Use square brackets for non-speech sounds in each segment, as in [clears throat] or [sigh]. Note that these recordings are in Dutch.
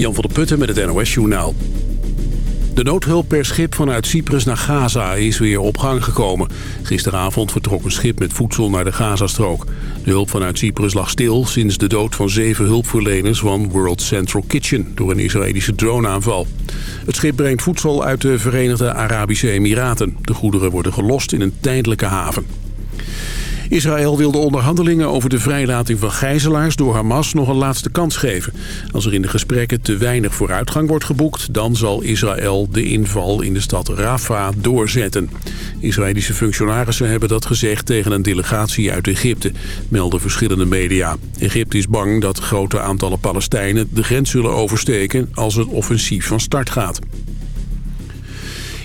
Jan van der Putten met het NOS Journaal. De noodhulp per schip vanuit Cyprus naar Gaza is weer op gang gekomen. Gisteravond vertrok een schip met voedsel naar de Gazastrook. De hulp vanuit Cyprus lag stil sinds de dood van zeven hulpverleners van World Central Kitchen door een Israëlische droneaanval. Het schip brengt voedsel uit de Verenigde Arabische Emiraten. De goederen worden gelost in een tijdelijke haven. Israël wil de onderhandelingen over de vrijlating van gijzelaars door Hamas nog een laatste kans geven. Als er in de gesprekken te weinig vooruitgang wordt geboekt, dan zal Israël de inval in de stad Rafah doorzetten. Israëlische functionarissen hebben dat gezegd tegen een delegatie uit Egypte, melden verschillende media. Egypte is bang dat grote aantallen Palestijnen de grens zullen oversteken als het offensief van start gaat.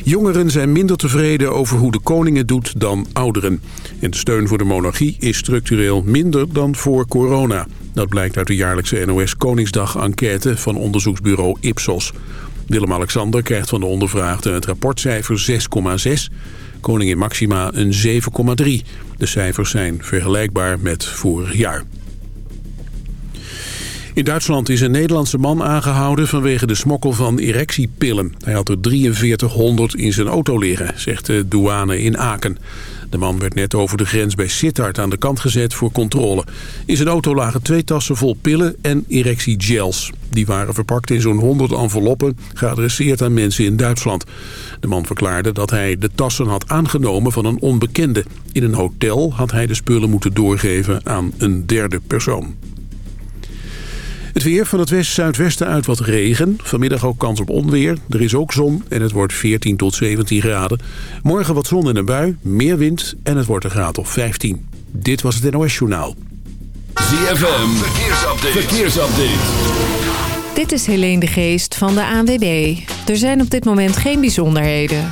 Jongeren zijn minder tevreden over hoe de koning doet dan ouderen. En de steun voor de monarchie is structureel minder dan voor corona. Dat blijkt uit de jaarlijkse NOS Koningsdag-enquête van onderzoeksbureau Ipsos. Willem-Alexander krijgt van de ondervraagden het rapportcijfer 6,6. Koningin Maxima een 7,3. De cijfers zijn vergelijkbaar met vorig jaar. In Duitsland is een Nederlandse man aangehouden vanwege de smokkel van erectiepillen. Hij had er 4300 in zijn auto liggen, zegt de douane in Aken. De man werd net over de grens bij Sittard aan de kant gezet voor controle. In zijn auto lagen twee tassen vol pillen en erectiegels. Die waren verpakt in zo'n 100 enveloppen, geadresseerd aan mensen in Duitsland. De man verklaarde dat hij de tassen had aangenomen van een onbekende. In een hotel had hij de spullen moeten doorgeven aan een derde persoon. Het weer van het west-zuidwesten uit wat regen. Vanmiddag ook kans op onweer. Er is ook zon en het wordt 14 tot 17 graden. Morgen wat zon en een bui, meer wind en het wordt een graad of 15. Dit was het NOS Journaal. ZFM, verkeersupdate. verkeersupdate. Dit is Helene de Geest van de ANWB. Er zijn op dit moment geen bijzonderheden.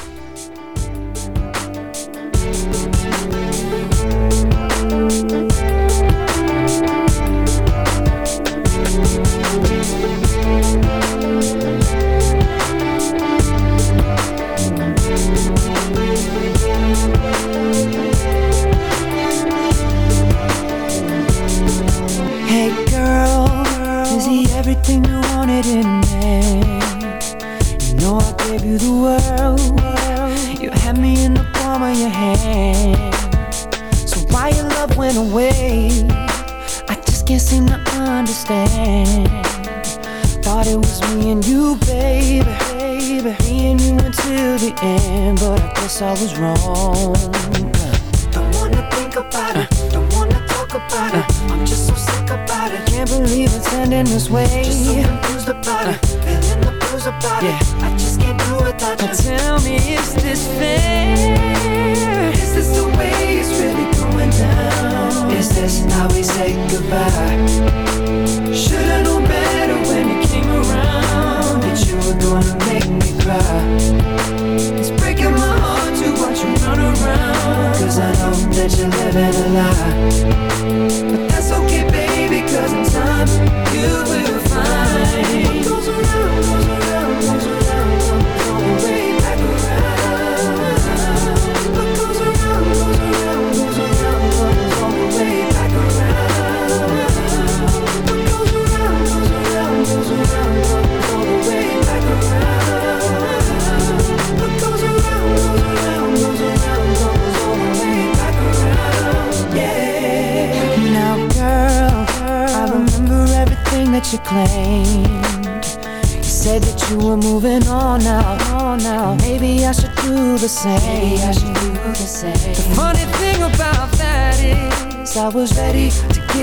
Guess I was wrong. Don't wanna think about it. Don't wanna talk about it. I'm just so sick about it. Can't believe it's ending this way. Just so confused about it. Feeling the blues about yeah. it. I just can't do without you. Tell me, is this fair? Is this the way it's really going down? Is this how we say goodbye? Should've known better when you came around that you were gonna make me cry. Cause I know that you're living a lie. But that's okay, baby, cause in time you will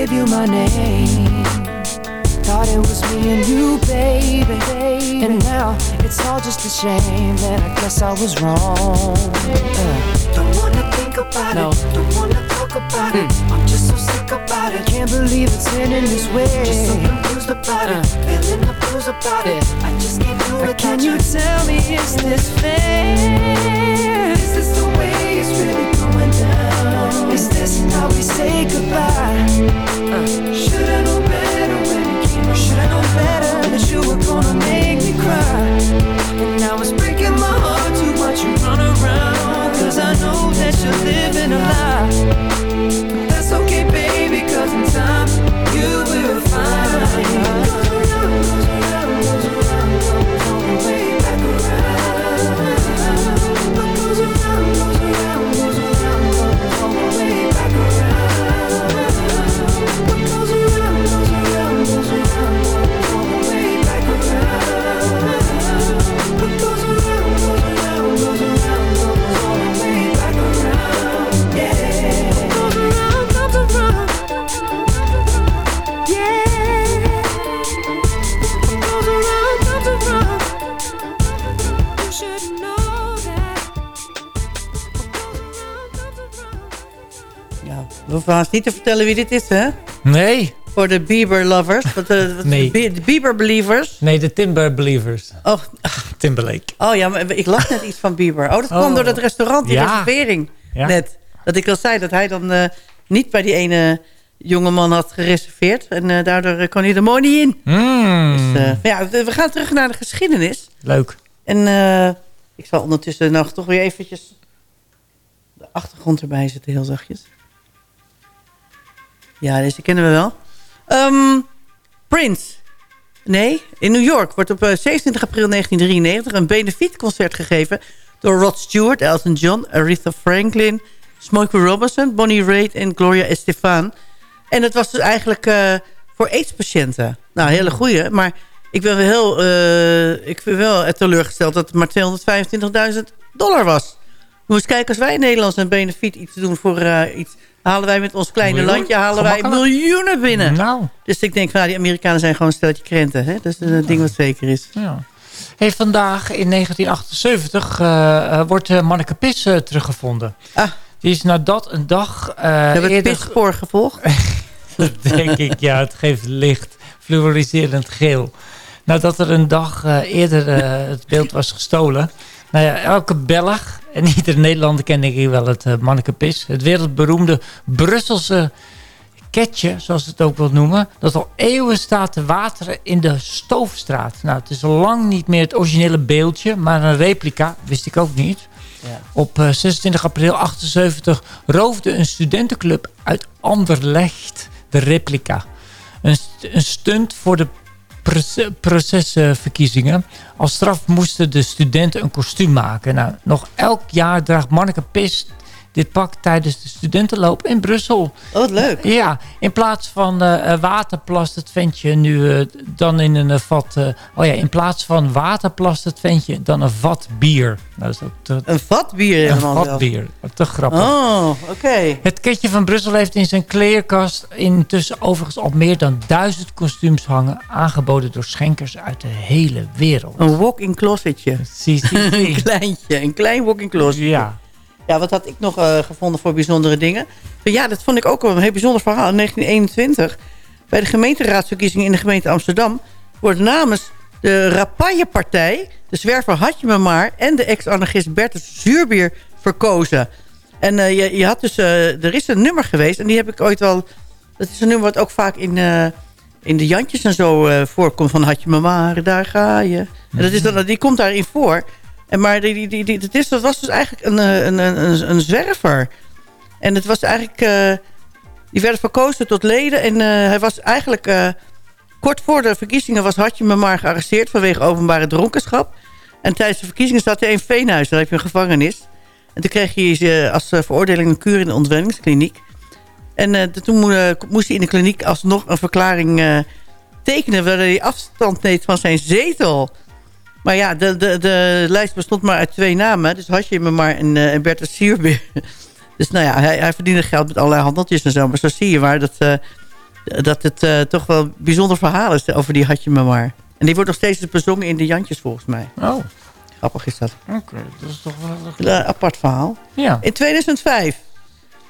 to give you my name Thought it was me and you, baby, baby. And now it's all just a shame That I guess I was wrong uh. Don't wanna think about no. it Don't wanna talk about mm. it I'm just so sick about it Can't believe it's ending this way Just so confused about uh. it Feeling the blues about yeah. it I just can't do it Can you tell me, is this fair? Is this the way it's really going down? Is this how we say goodbye. Uh. Should I know better when you came? Should I know better that you were gonna make me cry? And now it's breaking my heart to watch you run around. Cause I know that you're living a lie. But that's okay, baby, cause in time you will find. Hoeven haast niet te vertellen wie dit is, hè? Nee. Voor de Bieber-lovers. Wat, uh, wat [laughs] Nee. De Be- Bieber-believers. Nee, de Timber Believers. Oh, Timberlake. oh ja, maar ik las net iets van Bieber. Oh, dat kwam Oh. door dat restaurant, die Ja. reservering. Ja. Net. Dat ik al zei dat hij dan eh, niet bij die ene jongeman had gereserveerd. En eh, daardoor eh, kon hij er mooi niet in. Mm, Dus, eh, ja, we gaan terug naar de geschiedenis. leuk. En eh, ik zal ondertussen nog toch weer eventjes de achtergrond erbij zetten, heel zachtjes. Ja, deze kennen we wel. Ehm, Prince. Nee, in New York wordt op eh, 27 april 1993 een benefietconcert gegeven... door Rod Stewart, Elton John, Aretha Franklin, Smokey Robinson, Bonnie Raitt en Gloria Estefan. En het was dus eigenlijk eh, voor AIDS-patiënten. Nou, hele goeie, maar ik ben wel heel eh, ik ben wel teleurgesteld dat het maar 225.000 dollar was. We moesten kijken, als wij in Nederland een benefiet iets doen voor eh, iets... halen wij met ons kleine Miljoen? landje halen wij miljoenen binnen. Nou, Dus ik denk, nou, die Amerikanen zijn gewoon een stelletje krenten. Hè? Dat is een ding wat zeker is. ja. Hey, vandaag in 1978 eh, eh, wordt uh, Manneke Pis eh, teruggevonden. Ah. Die is nadat een dag uh, hebben het eerder... pisspoor gevolgd. [laughs] Dat denk ik, ja. Het geeft licht. Fluoriserend geel. Nadat er een dag eerder het beeld was gestolen. Nou ja, elke Belg en iedere Nederlander kent denk ik wel het uh, mannekepis. Het wereldberoemde Brusselse ketje, zoals ze het ook wil noemen. Dat al eeuwen staat te wateren in de Stoofstraat. Nou, het is lang niet meer het originele beeldje, maar een replica. Wist ik ook niet. Ja. Op 26 april 78 roofde een studentenclub uit Anderlecht de replica. Een, st een stunt voor de procesverkiezingen. Als straf moesten de studenten een kostuum maken. Nou, nog elk jaar draagt Manneke Pist dit pak tijdens de studentenloop in Brussel. Oh, wat leuk. Ja, in plaats van uh, water plast het ventje nu uh, dan in een uh, vat... oh ja, in plaats van water plast het ventje dan een vat bier. Nou, dat is ook te, een vat bier Een vat bier. Te grappig. Oh, oké. Okay. Het ketje van Brussel heeft in zijn kleerkast intussen overigens al meer dan duizend kostuums hangen. Aangeboden door schenkers uit de hele wereld. Een walk-in closetje. Zie, [laughs] een kleintje, een klein walk-in closet. Ja. Ja, wat had ik nog uh, gevonden voor bijzondere dingen? Ja, dat vond ik ook een heel bijzonder verhaal. In 1921, bij de gemeenteraadsverkiezingen in de gemeente Amsterdam... wordt namens de Rapaille-partij, de zwerver Hadje me maar... en de ex-anarchist Bertus Zuurbier verkozen. En uh, je, je had dus, uh, er is een nummer geweest en die heb ik ooit wel... Dat is een nummer wat ook vaak in, in de Jantjes en zo voorkomt. Van Hadje me maar, daar ga je. En dat is dan, die komt daarin voor... Maar die, die, die, dat, is, dat was dus eigenlijk een, een, een, een zwerver. En het was eigenlijk... Uh, die werden verkozen tot leden. En uh, hij was eigenlijk... Kort voor de verkiezingen was Hartje me maar gearresteerd... vanwege openbare dronkenschap. En tijdens de verkiezingen zat hij in Veenhuis. Daar heb je een gevangenis. En toen kreeg hij als veroordeling een kuur in de ontwenningskliniek. En toen moest hij in de kliniek alsnog een verklaring tekenen... waarin hij afstand neemt van zijn zetel... Maar ja, de, de, de lijst bestond maar uit twee namen. Dus had je me maar en, uh, en Bertus Sierbeer. [laughs] Dus nou ja, hij, hij verdiende geld met allerlei handeltjes en zo. Maar zo zie je maar dat, uh, dat het uh, toch wel een bijzonder verhaal is over die had je me maar. En die wordt nog steeds bezongen in de Jantjes volgens mij. Oh. Grappig is dat. Oké, okay, dat is toch wel een apart verhaal. Ja. In 2005,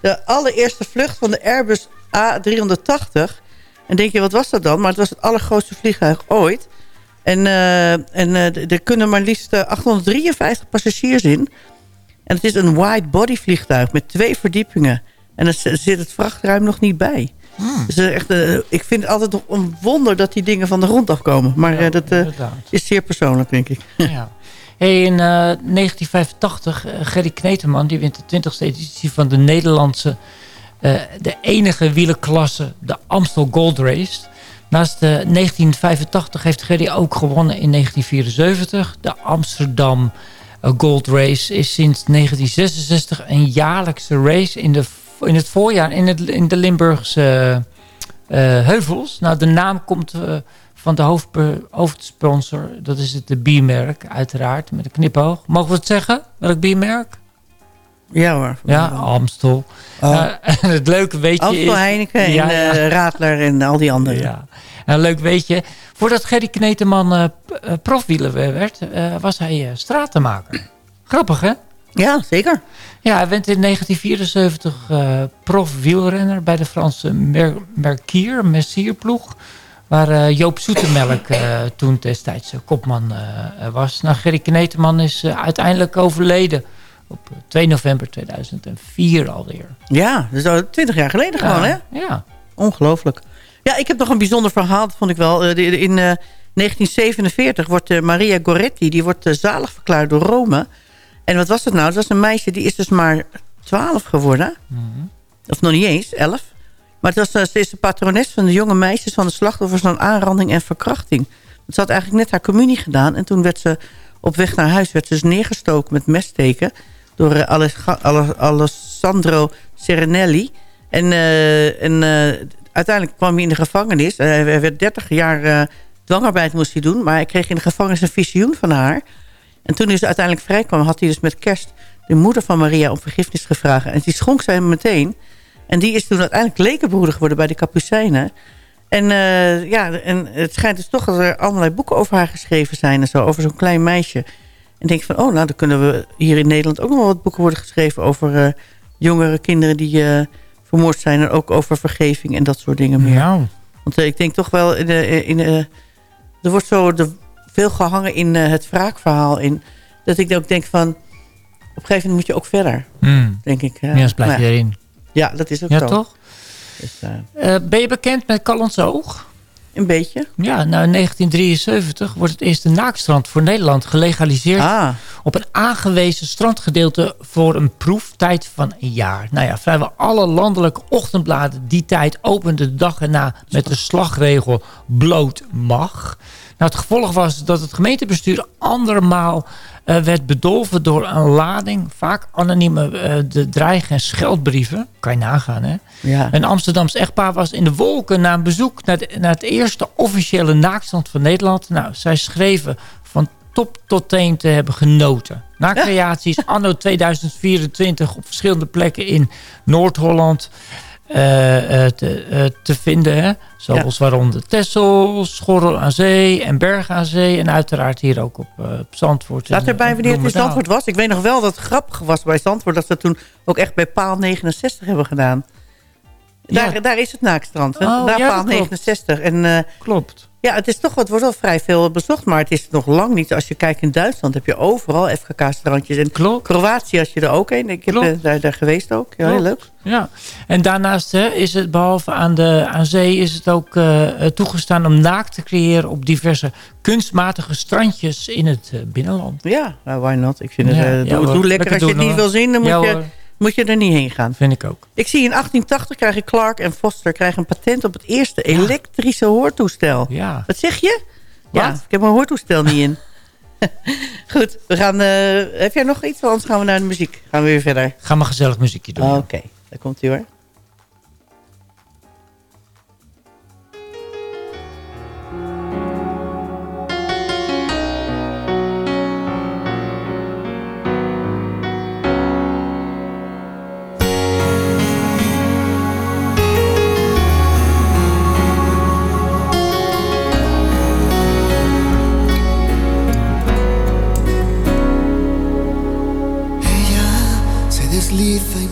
de allereerste vlucht van de Airbus A380. En denk je, wat was dat dan? Maar het was het allergrootste vliegtuig ooit. En, uh, en uh, er kunnen maar liefst uh, 853 passagiers in. En het is een wide-body vliegtuig met twee verdiepingen. En er zit het vrachtruim nog niet bij. Hmm. Dus echt, ik vind het altijd nog een wonder dat die dingen van de grond afkomen. Maar dat is zeer persoonlijk, denk ik. [laughs] Ja. Hey, in 1985, Gerry Kneteman die wint de 20e editie van de Nederlandse... de enige wielerklasse, de Amstel Gold Race... Naast de 1985 heeft Gerry ook gewonnen in 1974. De Amsterdam Gold Race is sinds 1966 een jaarlijkse race in, de, in het voorjaar in, het, in de Limburgse uh, heuvels. Nou, de naam komt van de hoofd, hoofdsponsor. Dat is het de biermerk, uiteraard, met een knipoog. Mogen we het zeggen? Welk biermerk? Ja hoor. Ja, Amstel. Oh. Uh, [laughs] en het leuke weetje Amstel, is... Heineken en ja. Radler en al die anderen. Ja. En leuk weetje. Voordat Gerry Kneteman uh, profwieler werd, was hij stratenmaker. [clears throat] Grappig, hè? Ja, zeker. Ja, hij werd in 1974 uh, prof wielrenner bij de Franse Mer Mercier, Mercierploeg. Waar Joop Zoetemelk toen destijds kopman was. Nou, Gerry Kneteman is uiteindelijk overleden op 2 november 2004 alweer. Ja, dus al 20 jaar geleden gewoon, hè? Ja. Ongelooflijk. Ja, ik heb nog een bijzonder verhaal, dat vond ik wel. In 1947 wordt Maria Goretti, die wordt zalig verklaard door Rome... En wat was het nou? Het was een meisje, die is dus maar 12 geworden. Mm Of nog niet eens, 11. Maar het was, ze is de patrones van de jonge meisjes... van de slachtoffers van aanranding en verkrachting. Ze had eigenlijk net haar communie gedaan. En toen werd ze op weg naar huis werd ze dus neergestoken met messteken... door uh, Alessandro Serenelli. En, uh, en uh, uiteindelijk kwam hij in de gevangenis. hij werd 30 jaar dwangarbeid moest hij doen. Maar hij kreeg in de gevangenis een visioen van haar... En toen hij dus uiteindelijk vrijkwam, had hij dus met kerst de moeder van Maria om vergiffenis gevraagd. En die schonk zij hem meteen. En die is toen uiteindelijk lekenbroeder geworden bij de Capucijnen. En, ja, en het schijnt dus toch dat er allerlei boeken over haar geschreven zijn. En zo, over zo'n klein meisje. En denk van, oh, nou, dan kunnen we hier in Nederland ook nog wel wat boeken worden geschreven... over uh, jongere kinderen die uh, vermoord zijn. En ook over vergeving en dat soort dingen meer. Ja. Want ik denk toch wel, in, in, er wordt zo... De, veel gehangen in het wraakverhaal. In, dat ik ook denk van... Op een gegeven moment moet je ook verder. Mm. Denk ik. Ja, ja blijf je erin. Ja, dat is ook ja, zo. toch? Dus, ben je bekend met Callens Oog? Een beetje. Ja, nou in 1973 wordt het eerste naakstrand voor Nederland gelegaliseerd... Ah. op een aangewezen strandgedeelte voor een proeftijd van een jaar. Nou ja, vrijwel alle landelijke ochtendbladen die tijd openden de dag erna... met de slagregel bloot mag... Nou, het gevolg was dat het gemeentebestuur andermaal uh, werd bedolven door een lading, vaak anonieme uh, de dreig- en scheldbrieven. Kan je nagaan, hè? Ja. Een Amsterdams echtpaar was in de wolken na een bezoek naar, de, naar het eerste officiële naakstand van Nederland. Nou, zij schreven van top tot teen te hebben genoten. Na creaties anno 2024 op verschillende plekken in Noord-Holland... Uh, te, uh, te, vinden. Hè? Zoals ja. waaronder Texel, Schorrel aan Zee en Berg aan Zee. En uiteraard hier ook op, op Zandvoort. Laat erbij wanneer het in Zandvoort was. Ik weet nog wel dat het grappig was bij Zandvoort... dat ze toen ook echt bij paal 69 hebben gedaan. Daar, ja. daar is het naakstrand. Hè? Oh, daar ja, paal 69. En, klopt. Ja, het, is toch, het wordt wel vrij veel bezocht, maar het is nog lang niet. Als je kijkt in Duitsland heb je overal FKK-strandjes. En Klopt. Kroatië als je er ook een. Ik heb uh, daar, daar, geweest ook. Ja, heel leuk. Ja, en daarnaast hè, is het behalve aan, de, aan zee is het ook uh, toegestaan om naakt te creëren op diverse kunstmatige strandjes in het uh, binnenland. Ja, nou, why not? Ik vind het, ja, doe, ja, doe, lekker. lekker. Als je het niet wil zien, dan moet je... Moet je er niet heen gaan. Vind ik ook. Ik zie in 1880 krijgen Clark en Foster krijgen een patent op het eerste elektrische hoortoestel. Ja. Wat zeg je? Wat? Ja, ik heb mijn hoortoestel niet in. [laughs] Goed, we gaan, uh, heb jij nog iets? Anders gaan we naar de muziek. Gaan we weer verder. Ga maar gezellig muziekje doen. Oké, okay. daar komt hij hoor.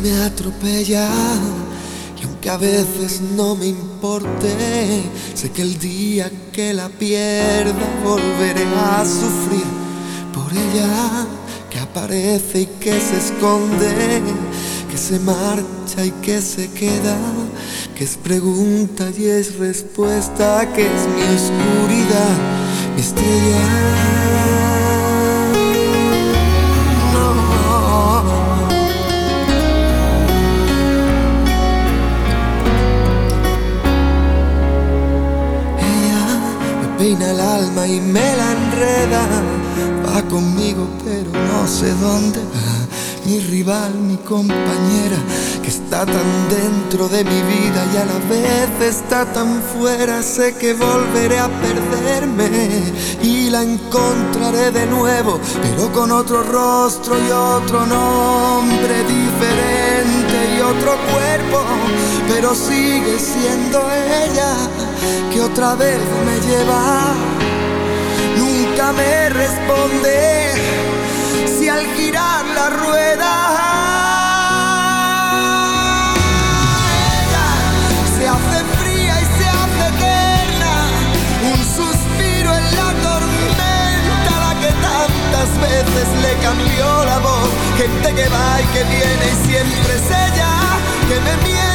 Me atropella y aunque a veces no me importe, sé que el día que la pierda volveré a sufrir por ella que aparece y que se esconde, que se marcha y que se queda, que es pregunta y es respuesta, que es mi oscuridad, mi estrella. Peina el alma y me la enreda. Va conmigo, pero no sé dónde va. Mi rival, mi compañera, que está tan dentro de mi vida y a la vez está tan fuera. Sé que volveré a perderme y la encontraré de nuevo, pero con otro rostro y otro nombre diferente y otro cuerpo, pero sigue siendo ella que otra vez me lleva. Nunca me responde si al girar la rueda ella se hace fría y se hace eterna, un suspiro en la tormenta, la que tantas veces le cambió la voz, gente que va y que viene y siempre es ella, que me miente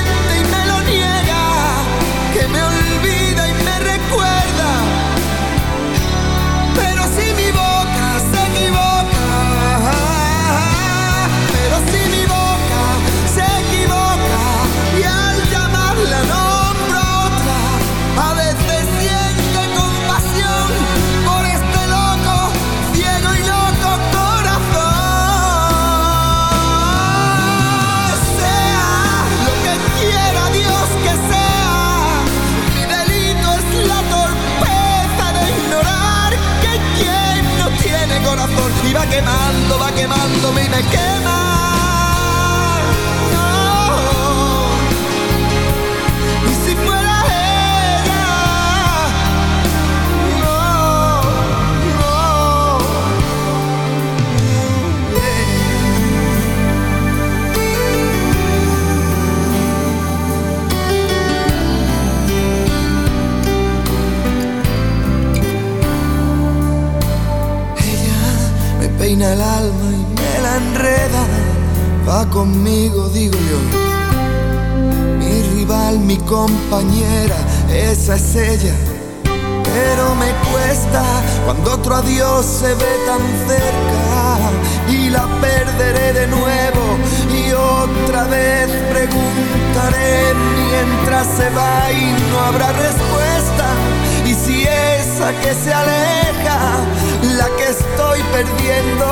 quemando, va quemándome y me quema. Conmigo, digo yo. Mi rival, mi compañera, esa es ella. Pero me cuesta cuando otro adiós se ve tan cerca y la perderé de nuevo y otra vez preguntaré mientras se va y no habrá respuesta. Y si esa que se aleja, la que estoy perdiendo,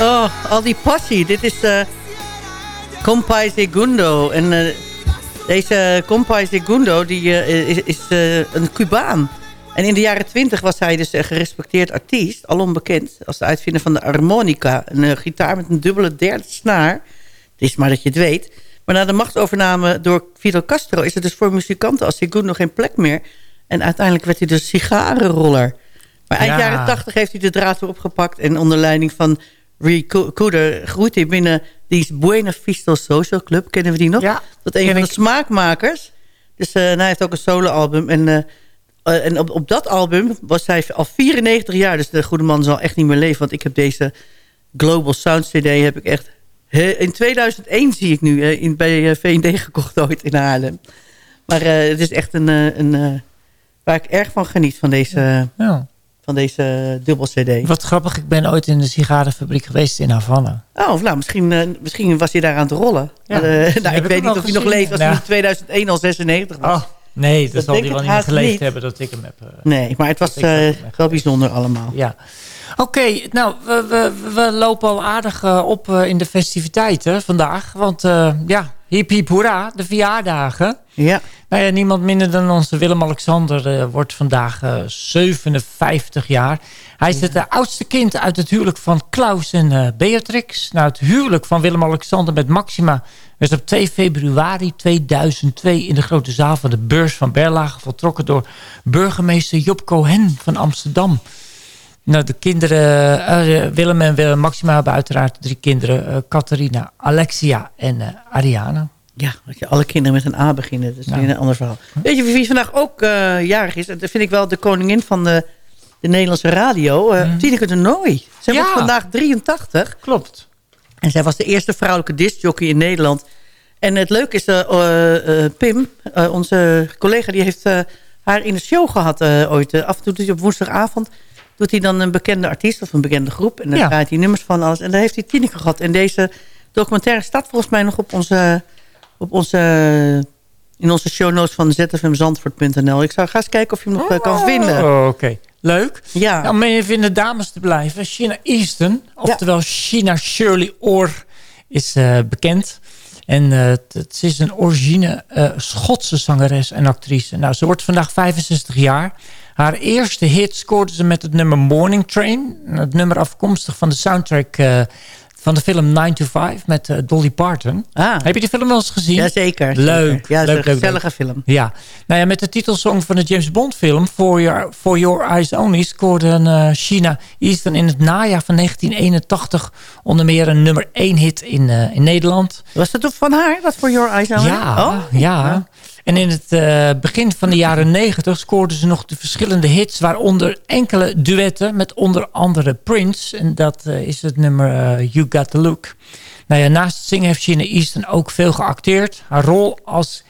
Oh, al die passie. Dit is eh Compay Segundo. En eh, deze Compay Segundo die, eh, is, is eh, een Cubaan. En in de jaren twintig was hij dus een gerespecteerd artiest. Alom bekend als de uitvinder van de harmonica. Een eh, gitaar met een dubbele derde snaar. Het is maar dat je het weet. Maar na de machtsovername door Fidel Castro... is er dus voor muzikanten als Segundo geen plek meer. En uiteindelijk werd hij dus sigarenroller. Maar eind Ja. jaren tachtig heeft hij de draad weer opgepakt... en onder leiding van Groeit hij binnen die Buena Vista Social Club. Kennen we die nog? Ja, Dat een ken van de smaakmakers. Dus eh, hij heeft ook een soloalbum. En, eh, eh, en op, op dat album was hij al 94 jaar. Dus de goede man zal echt niet meer leven. Want ik heb deze Global Sound CD heb ik echt... he- in 2001 zie ik nu in, bij V&D gekocht ooit in Haarlem. Maar eh, het is echt een... een eh, waar ik erg van geniet van deze, Ja. Van deze dubbel CD. Wat grappig, ik ben ooit in de sigarenfabriek geweest in Havana. Oh, of nou, misschien, eh, misschien was hij daar aan het rollen. Ja, eh, nou, ik weet niet of hij nog leeft als Ja. hij in 2001 al 96 was. Oh, nee, dat, Dat zal hij wel niet geleefd niet. hebben dat ik hem heb. eh, Nee, maar het was wel bijzonder allemaal. Ja. Oké, nou, we, we, we lopen al aardig op in de festiviteiten vandaag. Want ja, hip hip hoera, de verjaardagen. Ja, Nou ja, niemand minder dan onze Willem-Alexander eh, wordt vandaag eh, 57 jaar. Hij is het eh, oudste kind uit het huwelijk van Klaus en eh, Beatrix. Nou, het huwelijk van Willem-Alexander met Maxima werd op 2 februari 2002 in de grote zaal van de beurs van Berlage voltrokken door burgemeester Job Cohen van Amsterdam. Nou, de kinderen, eh, Willem en Willem Maxima hebben uiteraard drie kinderen. eh Catharina, Alexia en eh, Ariane. Ja dat je alle kinderen met een A beginnen. Dat is Ja. weer een ander verhaal. Weet je wie vandaag ook eh, jarig is? Dat vind ik wel de koningin van de, de Nederlandse radio. eh Tineke de Nooi. Zij Ja. wordt vandaag 83. Klopt. En zij was de eerste vrouwelijke discjockey in Nederland. En het leuke is, uh, uh, Pim, onze collega, die heeft haar in de show gehad ooit. af en toe doet hij op woensdagavond doet hij dan een bekende artiest of een bekende groep. En dan ja. draait hij nummers van alles. En daar heeft hij Tineke gehad. En deze documentaire staat volgens mij nog op onze, op onze, in onze show notes van zfmzandvoort.nl. Ik zou gaan eens kijken of je hem nog kan vinden. Oh, oké. Leuk. Ja. Nou, om even in de dames te blijven. China Easton, oftewel China Shirley Orr, is bekend. En uh, het is een origine uh, Schotse zangeres en actrice. Nou, ze wordt vandaag 65 jaar. Haar eerste hit scoorde ze met het nummer Morning Train. Het nummer afkomstig van de soundtrack van de film 9 to 5 met uh, Dolly Parton. Ah. Heb je die film wel eens gezien? Jazeker. Leuk. Ja, leuk, een gezellige film. Ja. Nou ja, met de titelsong van de James Bond film For Your, For Your Eyes Only scoorde uh, China Easton in het najaar van 1981 onder meer een nummer 1 hit in, uh, in Nederland. Was dat ook van haar, dat For Your Eyes Only? Ja, oh. ja. En in het uh, begin van de jaren 90 scoorden ze nog de verschillende hits... waaronder enkele duetten met onder andere Prince. En dat uh, is het nummer uh, You Got The Look. Nou ja, naast het zingen heeft Gina Easton ook veel geacteerd. Haar rol als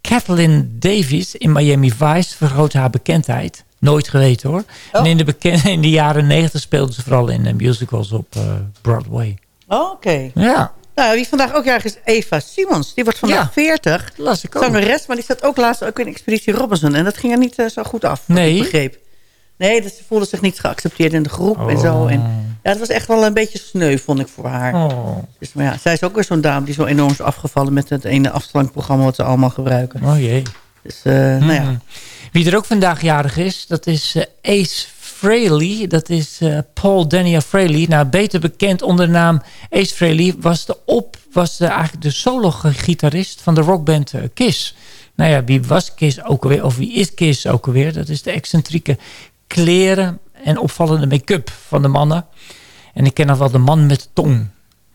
Kathleen Davis in Miami Vice vergroot haar bekendheid. Nooit geweten hoor. Oh. En in de, in de jaren 90 speelde ze vooral in musicals op Broadway. Oh, Oké. Ja. Nou, wie vandaag ook jarig is Eva Simons. Die wordt vandaag ja, 40. Las ik ook. Zangeres, maar die zat ook laatst ook in Expeditie Robinson. En dat ging er niet uh, zo goed af. Nee. Ik begreep. Nee, dus ze voelde zich niet geaccepteerd in de groep oh. en zo. En, ja, het was echt wel een beetje sneu, vond ik, voor haar. Oh. Dus, maar ja, zij is ook weer zo'n dame die zo enorm is afgevallen... met het ene afslankprogramma wat ze allemaal gebruiken. Oh jee. Dus, uh, nou ja. Hmm. Wie er ook vandaag jarig is, dat is uh, Ace Frehley. Dat is uh, Paul Daniel Frehley. Nou, beter bekend onder de naam Ace Frehley. Was, de op, was de, eigenlijk de solo-gitarist van de rockband uh, Kiss. Nou ja, wie was Kiss ook alweer? Of wie is Kiss ook alweer? Dat is de excentrieke kleren en opvallende make-up van de mannen. En ik ken nog wel de man met de tong.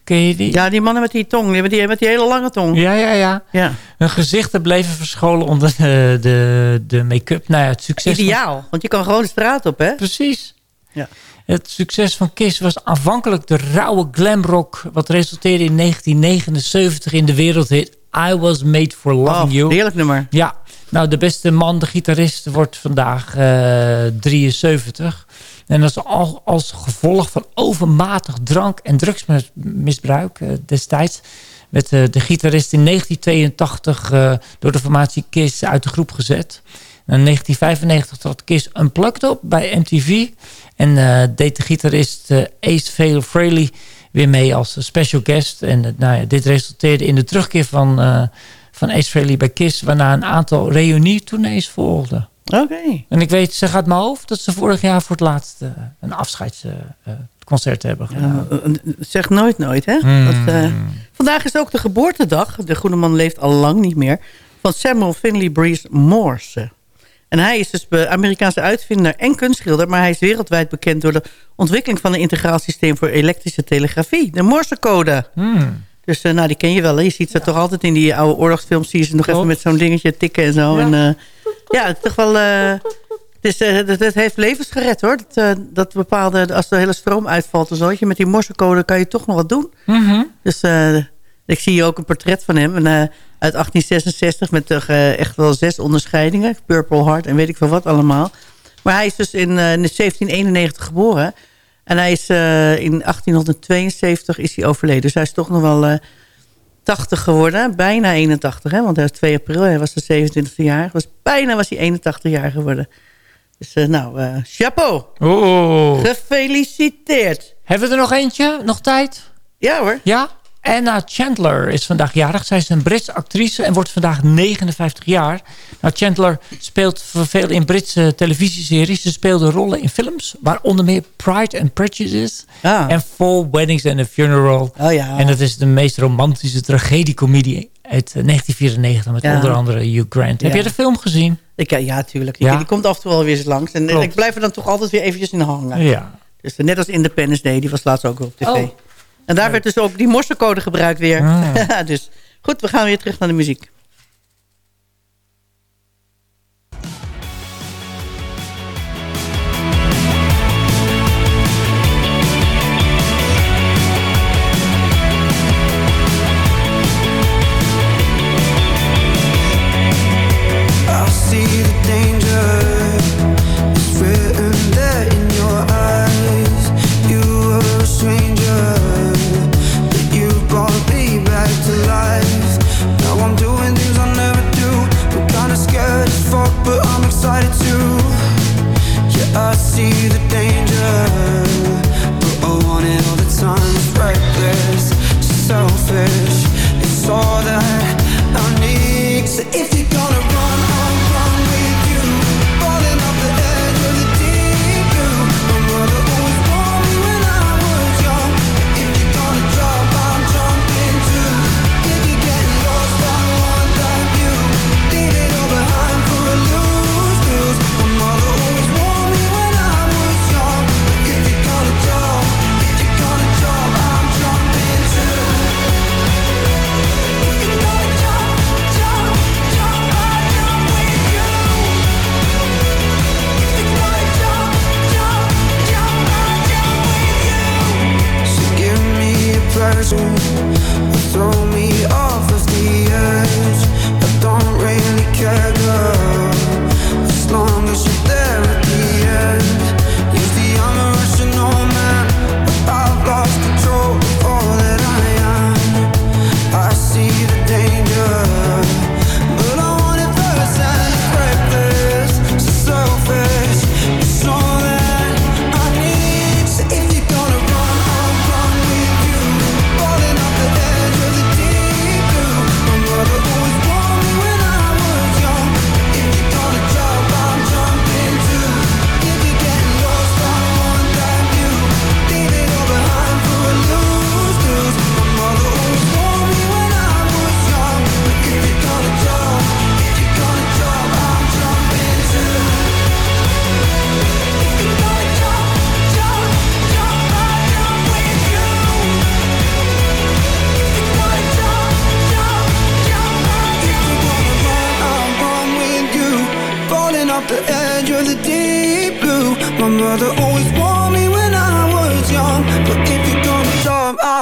Ken je die? Ja, die mannen met die tong, met die, met die hele lange tong. Ja, ja, ja. ja. Hun gezichten bleven verscholen onder de, de, de make-up. Nou ja, het succes... Ideaal, want je kan gewoon de straat op, hè? Precies. Ja. Het succes van Kiss was aanvankelijk de rauwe glamrock... wat resulteerde in 1979 in de wereldhit I Was Made For Loving oh, You. heerlijk nummer. Ja, nou de beste man, de gitarist, wordt vandaag uh, 73... En dat is al als gevolg van overmatig drank- en drugsmisbruik uh, destijds... werd uh, de gitarist in 1982 uh, door de formatie Kiss uit de groep gezet. In 1995 trad Kiss Unplugged op bij MTV... en deed de gitarist Ace Vail Frehley weer mee als special guest. En nou dit resulteerde in de terugkeer van, van Ace Frehley bij Kiss... waarna een aantal reunie-tournees volgden. Oké. En ik weet, ze gaat mijn hoofd dat ze vorig jaar voor het laatst uh, een afscheidsconcert uh, hebben gedaan. Ja, zeg nooit nooit, hè? Mm. Dat, uh, vandaag is ook de geboortedag. De goede man leeft al lang niet meer. Van Samuel Finley Breeze Morse. En hij is dus Amerikaanse uitvinder en kunstschilder... maar hij is wereldwijd bekend door de ontwikkeling van een integraal systeem... voor elektrische telegrafie, de Morsecode. Mm. Dus nou, die ken je wel. Hè? Je ziet ze ja. toch altijd in die oude oorlogsfilms... zie je ze nog even met zo'n dingetje tikken en zo. Ja. En, ja, het is toch wel... Uh, het, is, het, het, heeft levens gered hoor. Dat, uh, dat bepaalde, als de hele stroom uitvalt en zo. Je, met die morsecode kan je toch nog wat doen. Mm -hmm. Dus ik zie hier ook een portret van hem. En, uit 1866 met toch echt wel zes onderscheidingen. Purple Heart en weet ik veel wat allemaal. Maar hij is dus in, in 1791 geboren. En hij is in 1872 is hij overleden. Dus hij is toch nog wel 80 geworden. Bijna 81, hè? want hij was 2 april. Hij was de 27 jaar. Was, bijna was hij 81 jaar geworden. Dus uh, nou, uh, chapeau. Oh. Gefeliciteerd. Hebben we er nog eentje? Nog tijd? Ja hoor. Ja? Anna Chandler is vandaag jarig. Zij is een Britse actrice en wordt vandaag 59 jaar. Nou, Chandler speelt veel in Britse televisieseries. Ze speelde rollen in films, waaronder meer Pride and Prejudice... Ah. en Four Weddings and a Funeral. Oh, ja. En dat is de meest romantische tragediecomedie uit 1994... met Ja. onder andere Hugh Grant. Heb je de film gezien? Ik, ja, tuurlijk. Die, komt af en toe wel weer eens langs. En Klopt. ik blijf er dan toch altijd weer eventjes in hangen. Ja. Dus eh, net als Independence Day, die was laatst ook op tv. Oh. En daar werd dus ook die morsecode gebruikt weer. Ah. [laughs] dus goed, we gaan weer terug naar de muziek. So if you're gonna run,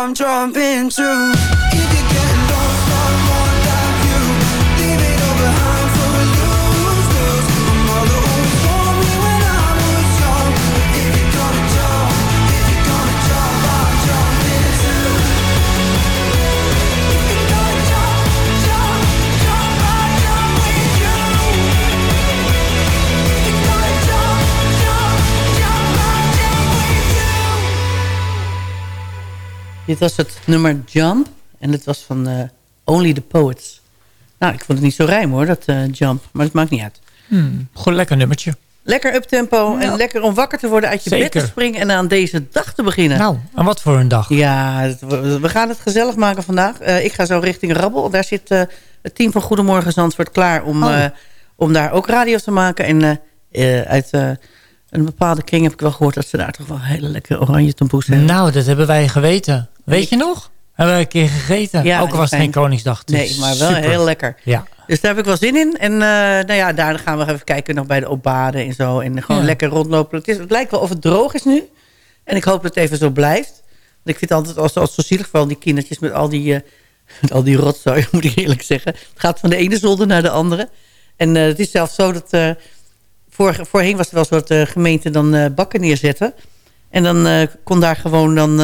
I'm jumping too. Dit was het nummer Jump. En het was van eh, Only the Poets. Nou, ik vond het niet zo rijm hoor, dat eh, Jump. Maar dat maakt niet uit. Hmm, gewoon lekker nummertje. Lekker uptempo en lekker om wakker te worden uit je bed te springen... en aan deze dag te beginnen. Nou, en wat voor een dag. Ja, we gaan het gezellig maken vandaag. Eh, ik ga zo richting Rabbel. Daar zit het team van Goedemorgen Zandvoort klaar om, Oh. om daar ook radio te maken. En uit een bepaalde kring heb ik wel gehoord... dat ze daar toch wel hele lekkere oranje tompoes hebben. Nou, dat hebben wij geweten. Weet je nog? Hebben we een keer gegeten. Ja, Ook al was het geen Koningsdag. Het is Nee, maar wel super. heel lekker. Ja. Dus daar heb ik wel zin in. En eh, nou ja, daar gaan we even kijken nog bij de opbaden en zo. En gewoon Ja. lekker rondlopen. Het, is, het lijkt wel of het droog is nu. En ik hoop dat het even zo blijft. Want ik vind het altijd als, als zo zielig al die kindertjes met al die, eh, met [laughs] al die rotzooi, [laughs] moet ik eerlijk zeggen. Het gaat van de ene zolder naar de andere. En eh, het is zelfs zo dat... voor, voorheen was er wel een soort eh, gemeente dan bakken neerzetten. En dan kon daar gewoon dan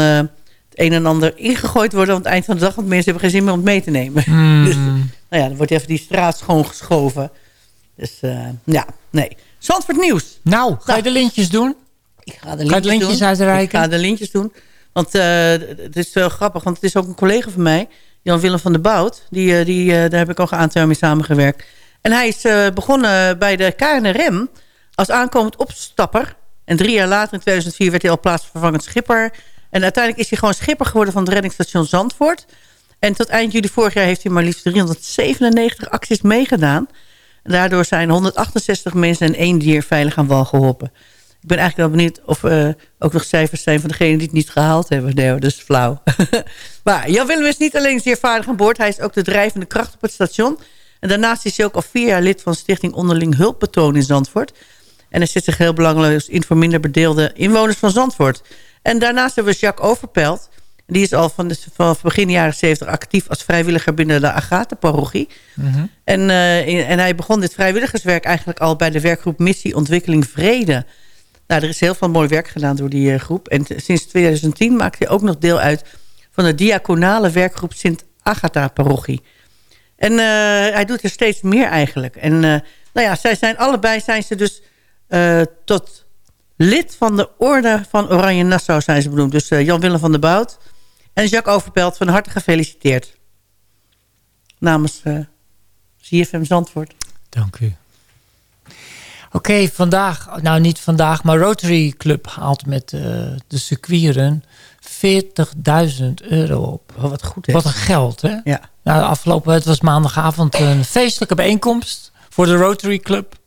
het een en ander ingegooid worden... aan het eind van de dag. Want mensen hebben geen zin meer om het mee te nemen. [laughs] Hmm. Dus, nou ja, dan wordt even die straat schoongeschoven. Dus eh, ja, nee. Zandvoort Nieuws. Nou, ga je de lintjes doen? Ik ga de Ga je de lintjes doen. uitreiken? Ik ga de lintjes doen. Want eh, het is wel grappig, want het is ook een collega van mij... Jan-Willem van der Bout. Die, eh, die, eh, daar heb ik al een aantal jaar mee samengewerkt. En hij is eh, begonnen bij de KNRM als aankomend opstapper. En drie jaar later, in 2004, werd hij al plaatsvervangend schipper. En uiteindelijk is hij gewoon schipper geworden van het reddingsstation Zandvoort. En tot eind juli vorig jaar heeft hij maar liefst 397 acties meegedaan. Daardoor zijn 168 mensen en één dier veilig aan wal geholpen. Ik ben eigenlijk wel benieuwd of eh, ook nog cijfers zijn van degenen die het niet gehaald hebben. Nee, dat is flauw. [laughs] maar Jan Willem is niet alleen zeer vaardig aan boord. Hij is ook de drijvende kracht op het station. En daarnaast is hij ook al vier jaar lid van Stichting Onderling Hulpbetoon in Zandvoort. En hij zit zich heel belangrijk in voor minder bedeelde inwoners van Zandvoort. En daarnaast hebben we Jacques Overpelt. Die is al van, de, van begin jaren 70 actief als vrijwilliger binnen de Agatha-parochie. En, eh, in- en hij begon dit vrijwilligerswerk eigenlijk al bij de werkgroep Missie Ontwikkeling Vrede. Nou, er is heel veel mooi werk gedaan door die eh, groep. En sinds 2010 maakt hij ook nog deel uit van de diaconale werkgroep Sint Agatha-parochie. En eh, hij doet er steeds meer eigenlijk. En nou ja, zij zijn allebei zijn ze dus tot lid van de orde van Oranje Nassau zijn ze benoemd. Dus eh, Jan-Willem van der Bout en Jacques Overpelt van harte gefeliciteerd. namens uh, CFM Zandvoort. Dank u. Oké, vandaag, nou niet vandaag, maar Rotary Club haalt met uh, de circuitrun 40.000 euro op. Oh, wat goed, hè? Wat een geld, hè? Ja. Nou, afgelopen, het was maandagavond een feestelijke bijeenkomst voor de Rotary Club.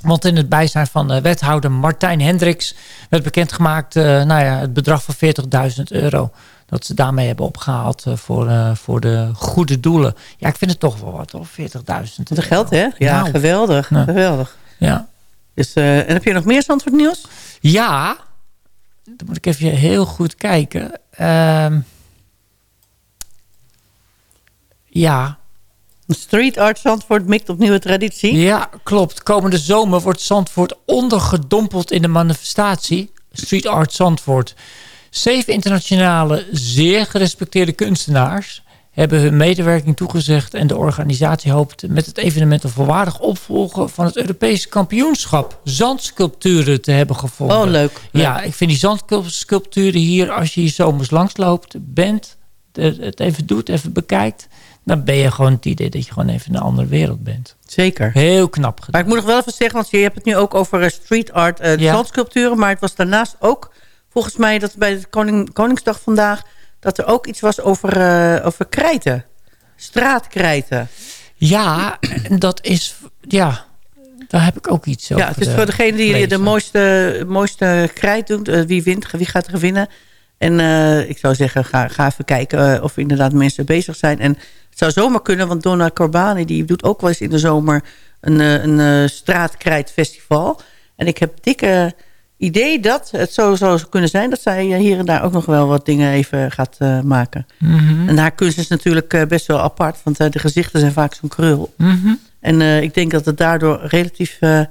Want in het bijzijn van uh, wethouder Martijn Hendricks werd bekendgemaakt uh, nou ja, het bedrag van 40.000 euro. Dat ze daarmee hebben opgehaald uh, voor, voor de goede doelen. Ja, ik vind het toch wel wat hoor, 40.000 Dat geld hè? Ja, nou, geweldig. Nou. Geweldig. Ja. Dus, en heb je nog meer Zandvoort nieuws? Ja, dan moet ik even heel goed kijken. Uh, ja. Street art Zandvoort mikt op nieuwe traditie. Ja, klopt. Komende zomer wordt Zandvoort ondergedompeld in de manifestatie. Street art Zandvoort. Zeven internationale, zeer gerespecteerde kunstenaars hebben hun medewerking toegezegd... en de organisatie hoopt met het evenement een volwaardig opvolgen... van het Europese kampioenschap zandsculpturen te hebben gevonden. Oh, leuk. Ja, ik vind die zandsculpturen hier... als je hier zomers langsloopt, bent, het even doet, even bekijkt... dan ben je gewoon het idee dat je gewoon even in een andere wereld bent. Zeker. Heel knap gedaan. Maar ik moet nog wel even zeggen, want je hebt het nu ook over eh, street art, uh, ja. zandsculpturen... maar het was daarnaast ook volgens mij dat bij de Koning, Koningsdag vandaag dat er ook iets was over, uh, over krijten. Straatkrijten. Ja, dat is... Ja, daar heb ik ook iets over. Ja, het is voor degene die gelezen. de mooiste, mooiste krijt doet. Uh, wie wint, wie gaat er winnen. En uh, ik zou zeggen, ga, ga even kijken of inderdaad mensen bezig zijn. En zou zomaar kunnen, want Donna Corbani... die doet ook wel eens in de zomer een, een, een straatkrijtfestival. En ik heb dikke idee dat het zo zou kunnen zijn... dat zij hier en daar ook nog wel wat dingen even gaat uh, maken. Mm -hmm. En haar kunst is natuurlijk uh, best wel apart... want uh, de gezichten zijn vaak zo'n krul. Mm -hmm. En ik denk dat het daardoor relatief... nou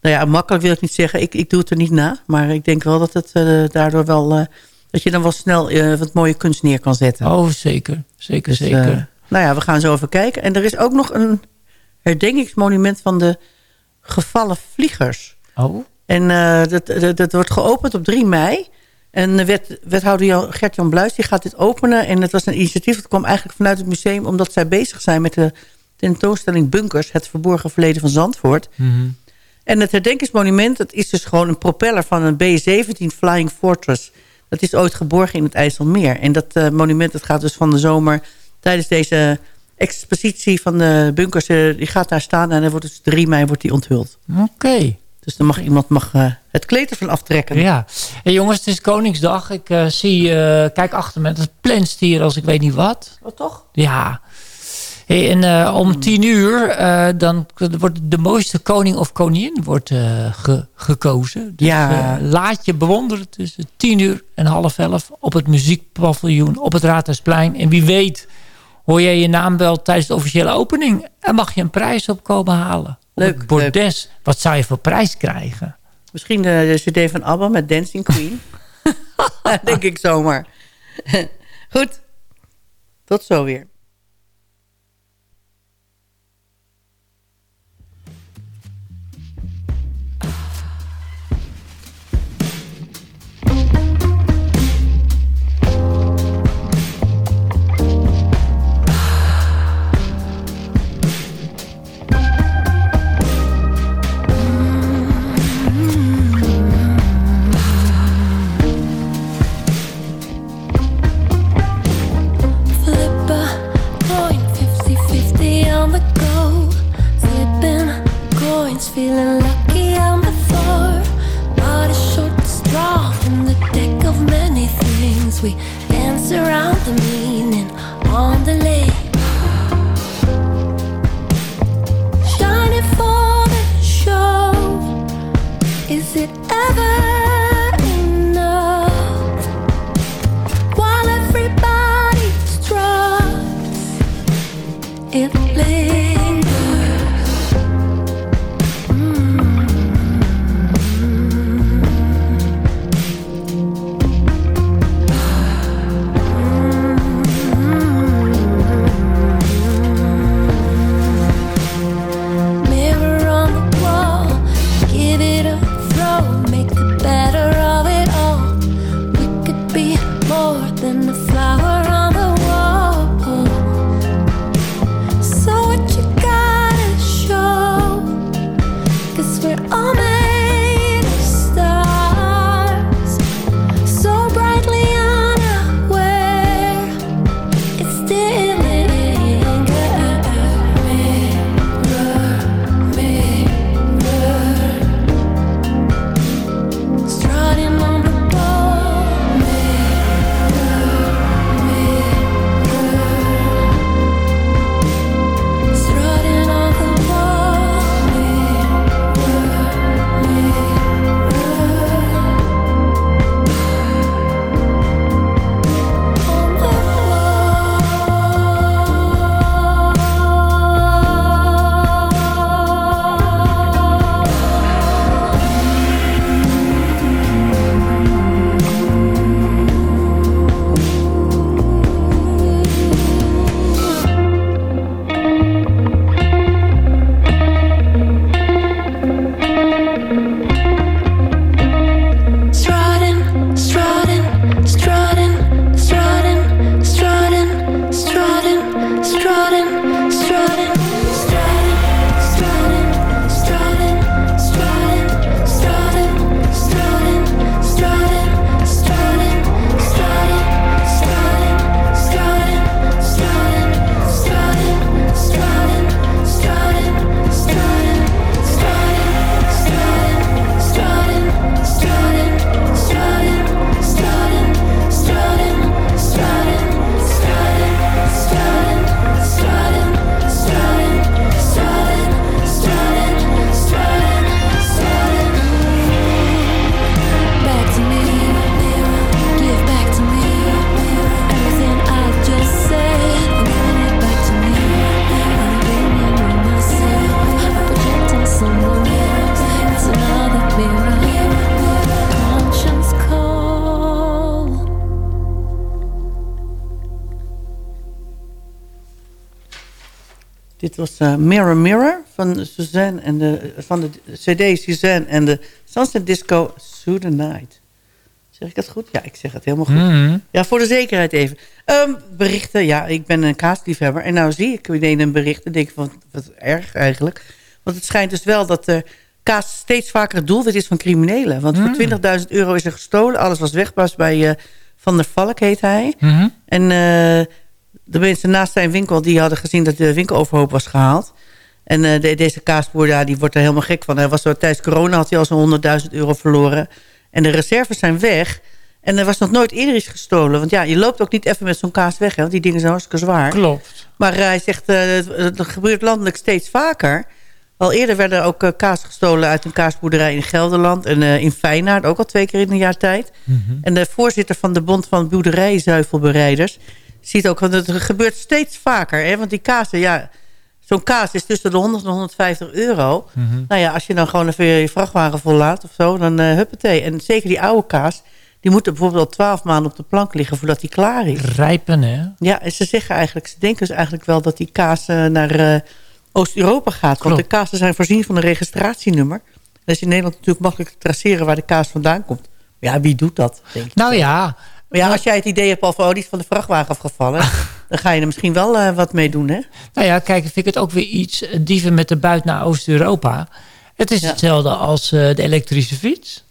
ja, makkelijk wil ik niet zeggen. Ik, ik doe het er niet na. Maar ik denk wel dat het daardoor wel... dat je dan wel snel wat mooie kunst neer kan zetten. Oh, zeker. Zeker, dus, zeker. Nou ja, we gaan zo even kijken. En er is ook nog een herdenkingsmonument van de gevallen vliegers. Oh. En uh, dat, dat, dat, wordt geopend op 3 mei. En de wet, wethouder Gert-Jan Bluis die gaat dit openen. En het was een initiatief, dat kwam eigenlijk vanuit het museum... omdat zij bezig zijn met de tentoonstelling Bunkers... het verborgen verleden van Zandvoort. Mm -hmm. En het herdenkingsmonument, dat is dus gewoon een propeller... van een B-17 Flying Fortress. Dat is ooit geborgen in het IJsselmeer. En dat uh, monument dat gaat dus van de zomer... tijdens deze expositie van de bunkers... Uh, die gaat daar staan en dan wordt dus 3 mei wordt die onthuld. Oké. Okay. Dus dan mag iemand mag, uh, het kleed ervan aftrekken. Ja. Hey jongens, het is Koningsdag. Ik uh, zie, uh, kijk achter me, het planstier als ik weet niet wat. Wat toch? Ja. Hey, en om tien uur, dan wordt de mooiste koning of koningin wordt, ge gekozen. Dus ja. laat je bewonderen tussen tien uur en half elf op het muziekpaviljoen op het Raadhuisplein. En wie weet hoor jij je naam wel tijdens de officiële opening. En mag je een prijs opkomen halen. Leuk, bordes. Leuk. Wat zou je voor prijs krijgen? Misschien de, de cd van ABBA met Dancing Queen. [laughs] [laughs] Denk ik zomaar. [laughs] Goed. Tot zo weer. Feeling lucky I'm the floor. Not a short straw in the deck of many things. We dance around the meaning on the lake. Was eh, Mirror Mirror van Suzanne en de, van de CD Suzanne en de Sunset Disco Through the Night. Zeg ik dat goed? Ja, ik zeg het helemaal goed. Mhm. Ja, voor de zekerheid even. Ehm, berichten, ja, ik ben een kaasliefhebber. En nou zie ik ineens een bericht en denk ik van, wat erg eigenlijk. Want het schijnt dus wel dat de kaas steeds vaker het doelwit is van criminelen. Want Mm. voor 20.000 euro is er gestolen. Alles was weg, was bij eh, Van der Valk heet hij. Mhm. En eh, de mensen naast zijn winkel, die hadden gezien dat de winkel overhoop was gehaald. En eh, de- deze kaasboer, ja, die wordt er helemaal gek van. Hij was zo, tijdens corona had hij al zo'n 100.000 euro verloren. En de reserves zijn weg. En er was nog nooit eerder iets gestolen. Want ja, je loopt ook niet even met zo'n kaas weg. Hè, want die dingen zijn hartstikke zwaar. Klopt. Maar eh, hij zegt, eh, dat gebeurt landelijk steeds vaker. Al eerder werden er ook eh, kaas gestolen uit een kaasboerderij in Gelderland. En eh, in Feyenaard, ook al twee keer in een jaar tijd. En de voorzitter van de Bond van Boerderijzuivelbereiders... ziet ook, want het gebeurt steeds vaker. Hè? Want die kazen, ja... Zo'n kaas is tussen de 100 en 150 euro. Nou ja, als je dan gewoon even je vrachtwagen vollaat of zo, dan uh, huppatee. En zeker die oude kaas, die moet er bijvoorbeeld al 12 maanden op de plank liggen voordat die klaar is. Rijpen, hè? Ja, en ze zeggen eigenlijk, ze denken dus eigenlijk wel dat die kaas uh, naar uh, Oost-Europa gaat. Want de kazen zijn voorzien van een registratienummer. Dat is in Nederland natuurlijk makkelijk te traceren waar de kaas vandaan komt. Ja, wie doet dat? Denk ik nou ja. Maar ja, als jij het idee hebt al van, oh, die is van de vrachtwagen afgevallen... [laughs] dan ga je er misschien wel uh, wat mee doen, hè? Nou ja, kijk, vind ik het ook weer iets... dieven met de buit naar Oost-Europa. Het is ja. hetzelfde als uh, de elektrische fiets.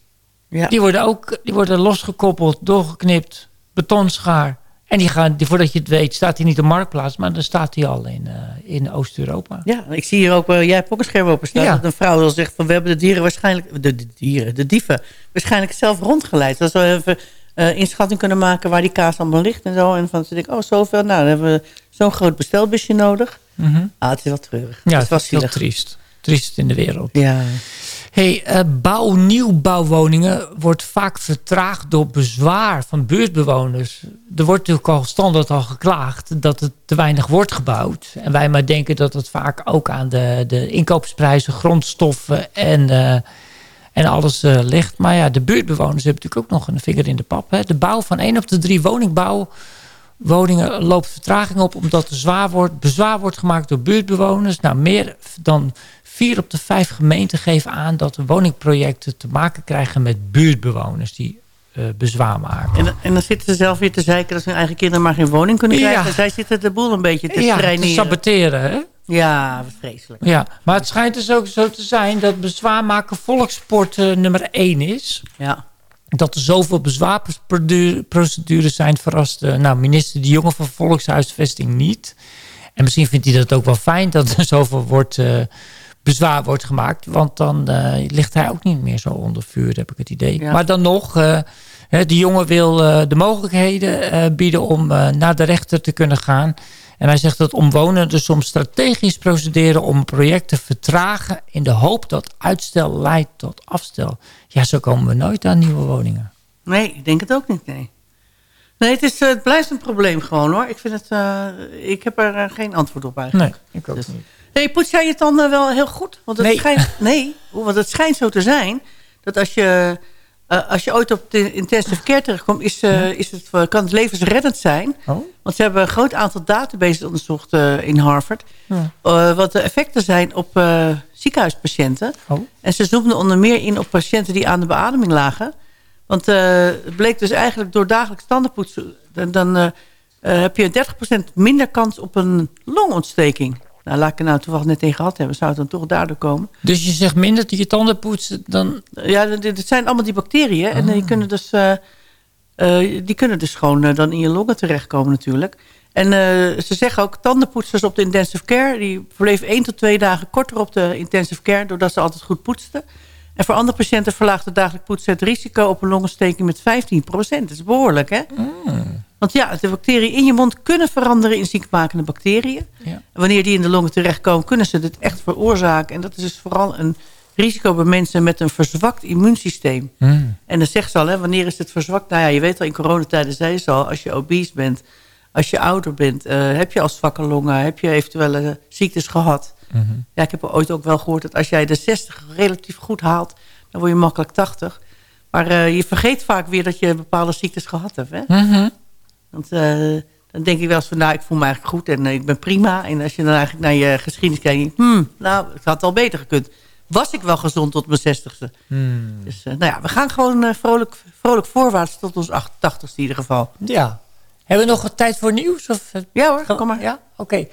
Ja. Die worden ook die worden losgekoppeld, doorgeknipt, betonschaar. En die gaan, die, voordat je het weet, staat hij niet op marktplaats... maar dan staat hij al in, uh, in Oost-Europa. Ja, ik zie hier ook... jij hebt ook een scherm openstaan. Ja. Dat een vrouw al zegt van... we hebben de dieren waarschijnlijk... De, de dieren, de dieven... waarschijnlijk zelf rondgeleid. Dat we even uh, inschatting kunnen maken waar die kaas allemaal ligt en zo. En van ze denken, oh zoveel, nou dan hebben we zo'n groot bestelbusje nodig. Mm -hmm. Ah, het is wel treurig. Ja, het is wel heel triest. Triest in de wereld. Ja. Hey, uh, bouw nieuwbouwwoningen wordt vaak vertraagd door bezwaar van buurtbewoners. Er wordt natuurlijk al standaard al geklaagd dat het te weinig wordt gebouwd. En wij maar denken dat het vaak ook aan de, de inkoopsprijzen, grondstoffen en... Uh, en alles uh, ligt. Maar ja, de buurtbewoners hebben natuurlijk ook nog een vinger in de pap. Hè. De bouw van één op de drie woningbouwwoningen loopt vertraging op... omdat er zwaar wordt, bezwaar wordt gemaakt door buurtbewoners. Nou, meer dan vier op de vijf gemeenten geven aan... dat de woningprojecten te maken krijgen met buurtbewoners... die uh, bezwaar maken. En, en, dan zitten ze zelf weer te zeiken... dat hun eigen kinderen maar geen woning kunnen krijgen. Ja. En zij zitten de boel een beetje te ja, traineren. te saboteren, hè? Ja, vreselijk. Ja, maar het schijnt dus ook zo te zijn dat bezwaar maken volkssport uh, nummer 1 is. Ja. Dat er zoveel bezwaarprocedures zijn verrast. Uh, nou, minister De Jonge van Volkshuisvesting niet. En misschien vindt hij dat ook wel fijn dat er zoveel wordt, uh, bezwaar wordt gemaakt. Want dan ligt hij ook niet meer zo onder vuur, heb ik het idee. Ja. Maar dan nog... de jongen wil de mogelijkheden bieden om naar de rechter te kunnen gaan. En hij zegt dat omwonenden soms strategisch procederen om een project te vertragen... in de hoop dat uitstel leidt tot afstel. Ja, zo komen we nooit aan nieuwe woningen. Nee, ik denk het ook niet, nee. Nee, het, is, uh, het blijft een probleem gewoon, hoor. Ik, vind het, uh, ik heb er uh, geen antwoord op eigenlijk. Nee, ik ook dus, niet. Nee, poets jij je tanden wel heel goed? Want het nee. Schijnt, [laughs] nee, want het schijnt zo te zijn... dat als je... Uh, als je ooit op de intensive care terechtkomt, is, uh, ja. is het, uh, kan het levensreddend zijn. Oh. Want ze hebben een groot aantal databases onderzocht in Harvard. Ja. wat de effecten zijn op ziekenhuispatiënten. Oh. En ze zoomden onder meer in op patiënten die aan de beademing lagen. Want het bleek dus eigenlijk door dagelijks tandenpoetsen... dan, dan heb je 30% minder kans op een longontsteking. Nou, laat ik er nou toevallig net tegen gehad hebben. Zou het dan toch daardoor komen? Dus je zegt minder dat je tanden poetsen dan... Ja, dit zijn allemaal die bacteriën. Ah. En die kunnen dus, uh, uh, die kunnen dus gewoon uh, dan in je longen terechtkomen natuurlijk. En ze zeggen ook, tandenpoetsers op de intensive care... die verbleven één tot twee dagen korter op de intensive care... doordat ze altijd goed poetsten. En voor andere patiënten verlaagt het dagelijk poetsen... het risico op een longontsteking met 15% Dat is behoorlijk, hè? Mm. Want ja, de bacteriën in je mond kunnen veranderen in ziekmakende bacteriën. Ja. Wanneer die in de longen terechtkomen, kunnen ze dit echt veroorzaken. En dat is dus vooral een risico bij mensen met een verzwakt immuunsysteem. Mm. En dan zegt ze al, hè, wanneer is het verzwakt? Nou ja, je weet al, in coronatijden zei ze al, als je obese bent, als je ouder bent, uh, heb je al zwakke longen, heb je eventuele ziektes gehad. Mm -hmm. Ja, ik heb ooit ook wel gehoord dat als jij de 60 relatief goed haalt, dan word je makkelijk 80. Maar uh, je vergeet vaak weer dat je bepaalde ziektes gehad hebt, hè? Mm -hmm. Want uh, dan denk ik wel eens van, nou, ik voel me eigenlijk goed en eh, ik ben prima. En als je dan eigenlijk naar je geschiedenis kijkt, hmm, nou, het had al beter gekund. Was ik wel gezond tot mijn zestigste. Dus eh, nou ja, we gaan gewoon eh, vrolijk, vrolijk voorwaarts tot ons 88ste in ieder geval. Ja. Hebben we nog wat tijd voor nieuws? Of, eh, Ja hoor, kom maar. Ja, oké.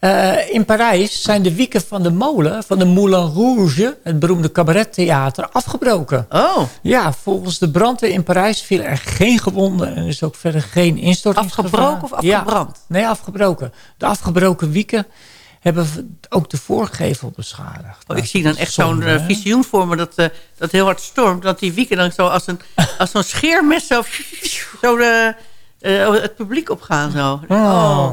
Eh, in Parijs zijn de wieken van de molen, van de Moulin Rouge, het beroemde cabarettheater, afgebroken. Oh, Ja, volgens de brandweer in Parijs vielen er geen gewonden en is ook verder geen instortingsgevaar. Afgebroken of Ja. afgebrand? nee, afgebroken. De afgebroken wieken hebben ook de voorgevel beschadigd. Oh, ik zie dan echt zo'n eh, visioen voor me dat, dat heel hard stormt. Dat die wieken dan zo als, een, als zo'n scheermes zo, [laughs] zo de, eh, het publiek opgaan. Zo. Oh.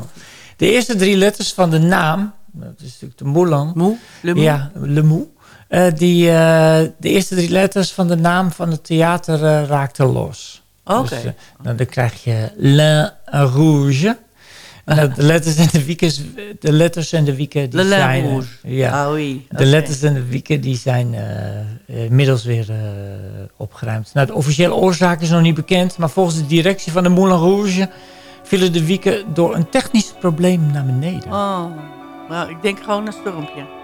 De eerste drie letters van de naam, dat is natuurlijk de Moulin. Moe, le moe. Ja, Le. Eh, die, eh, de eerste drie letters van de naam van het theater raakten los. Oké. Dus, eh, nou, dan krijg je Le Rouge. Dat de letters en de wieken, de letters en de wieken die Le zijn... eh, ja, Ah, oui. de letters en de wieken die zijn eh, eh, inmiddels weer eh, opgeruimd. Nou, de officiële oorzaak is nog niet bekend. Maar volgens de directie van de Moulin Rouge vielen de wieken door een technisch probleem naar beneden. Oh, nou, ik denk gewoon een stormpje.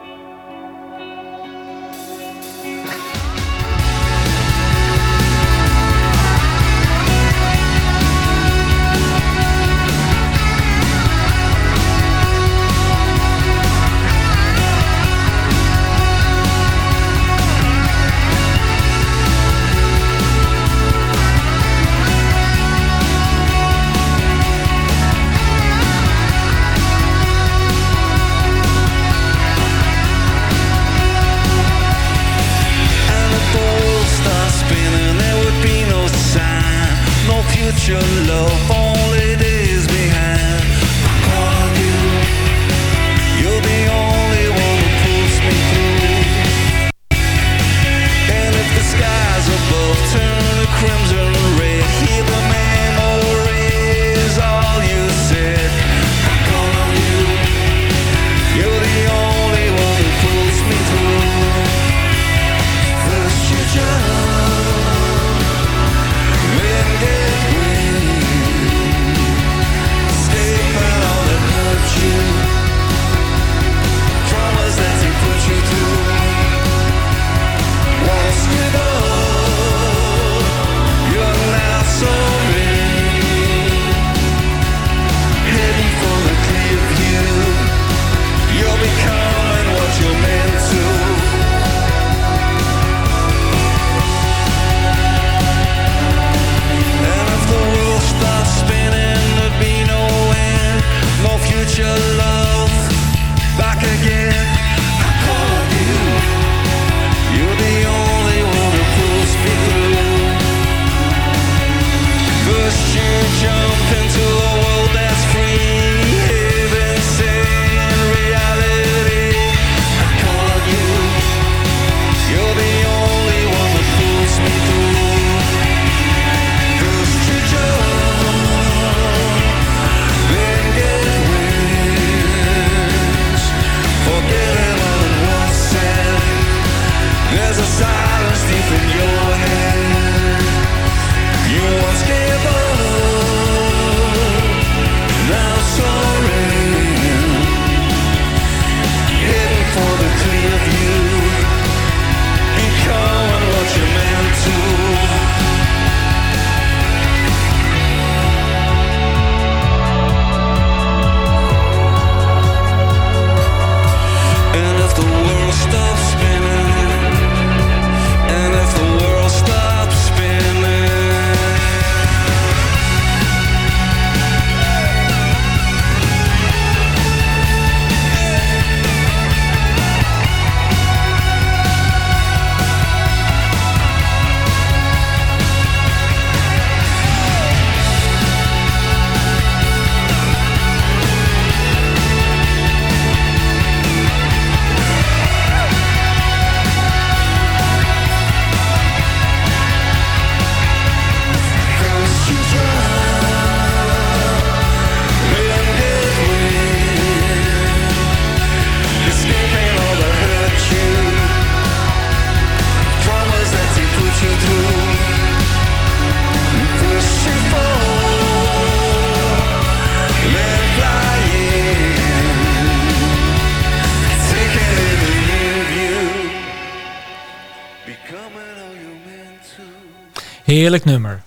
Heerlijk nummer.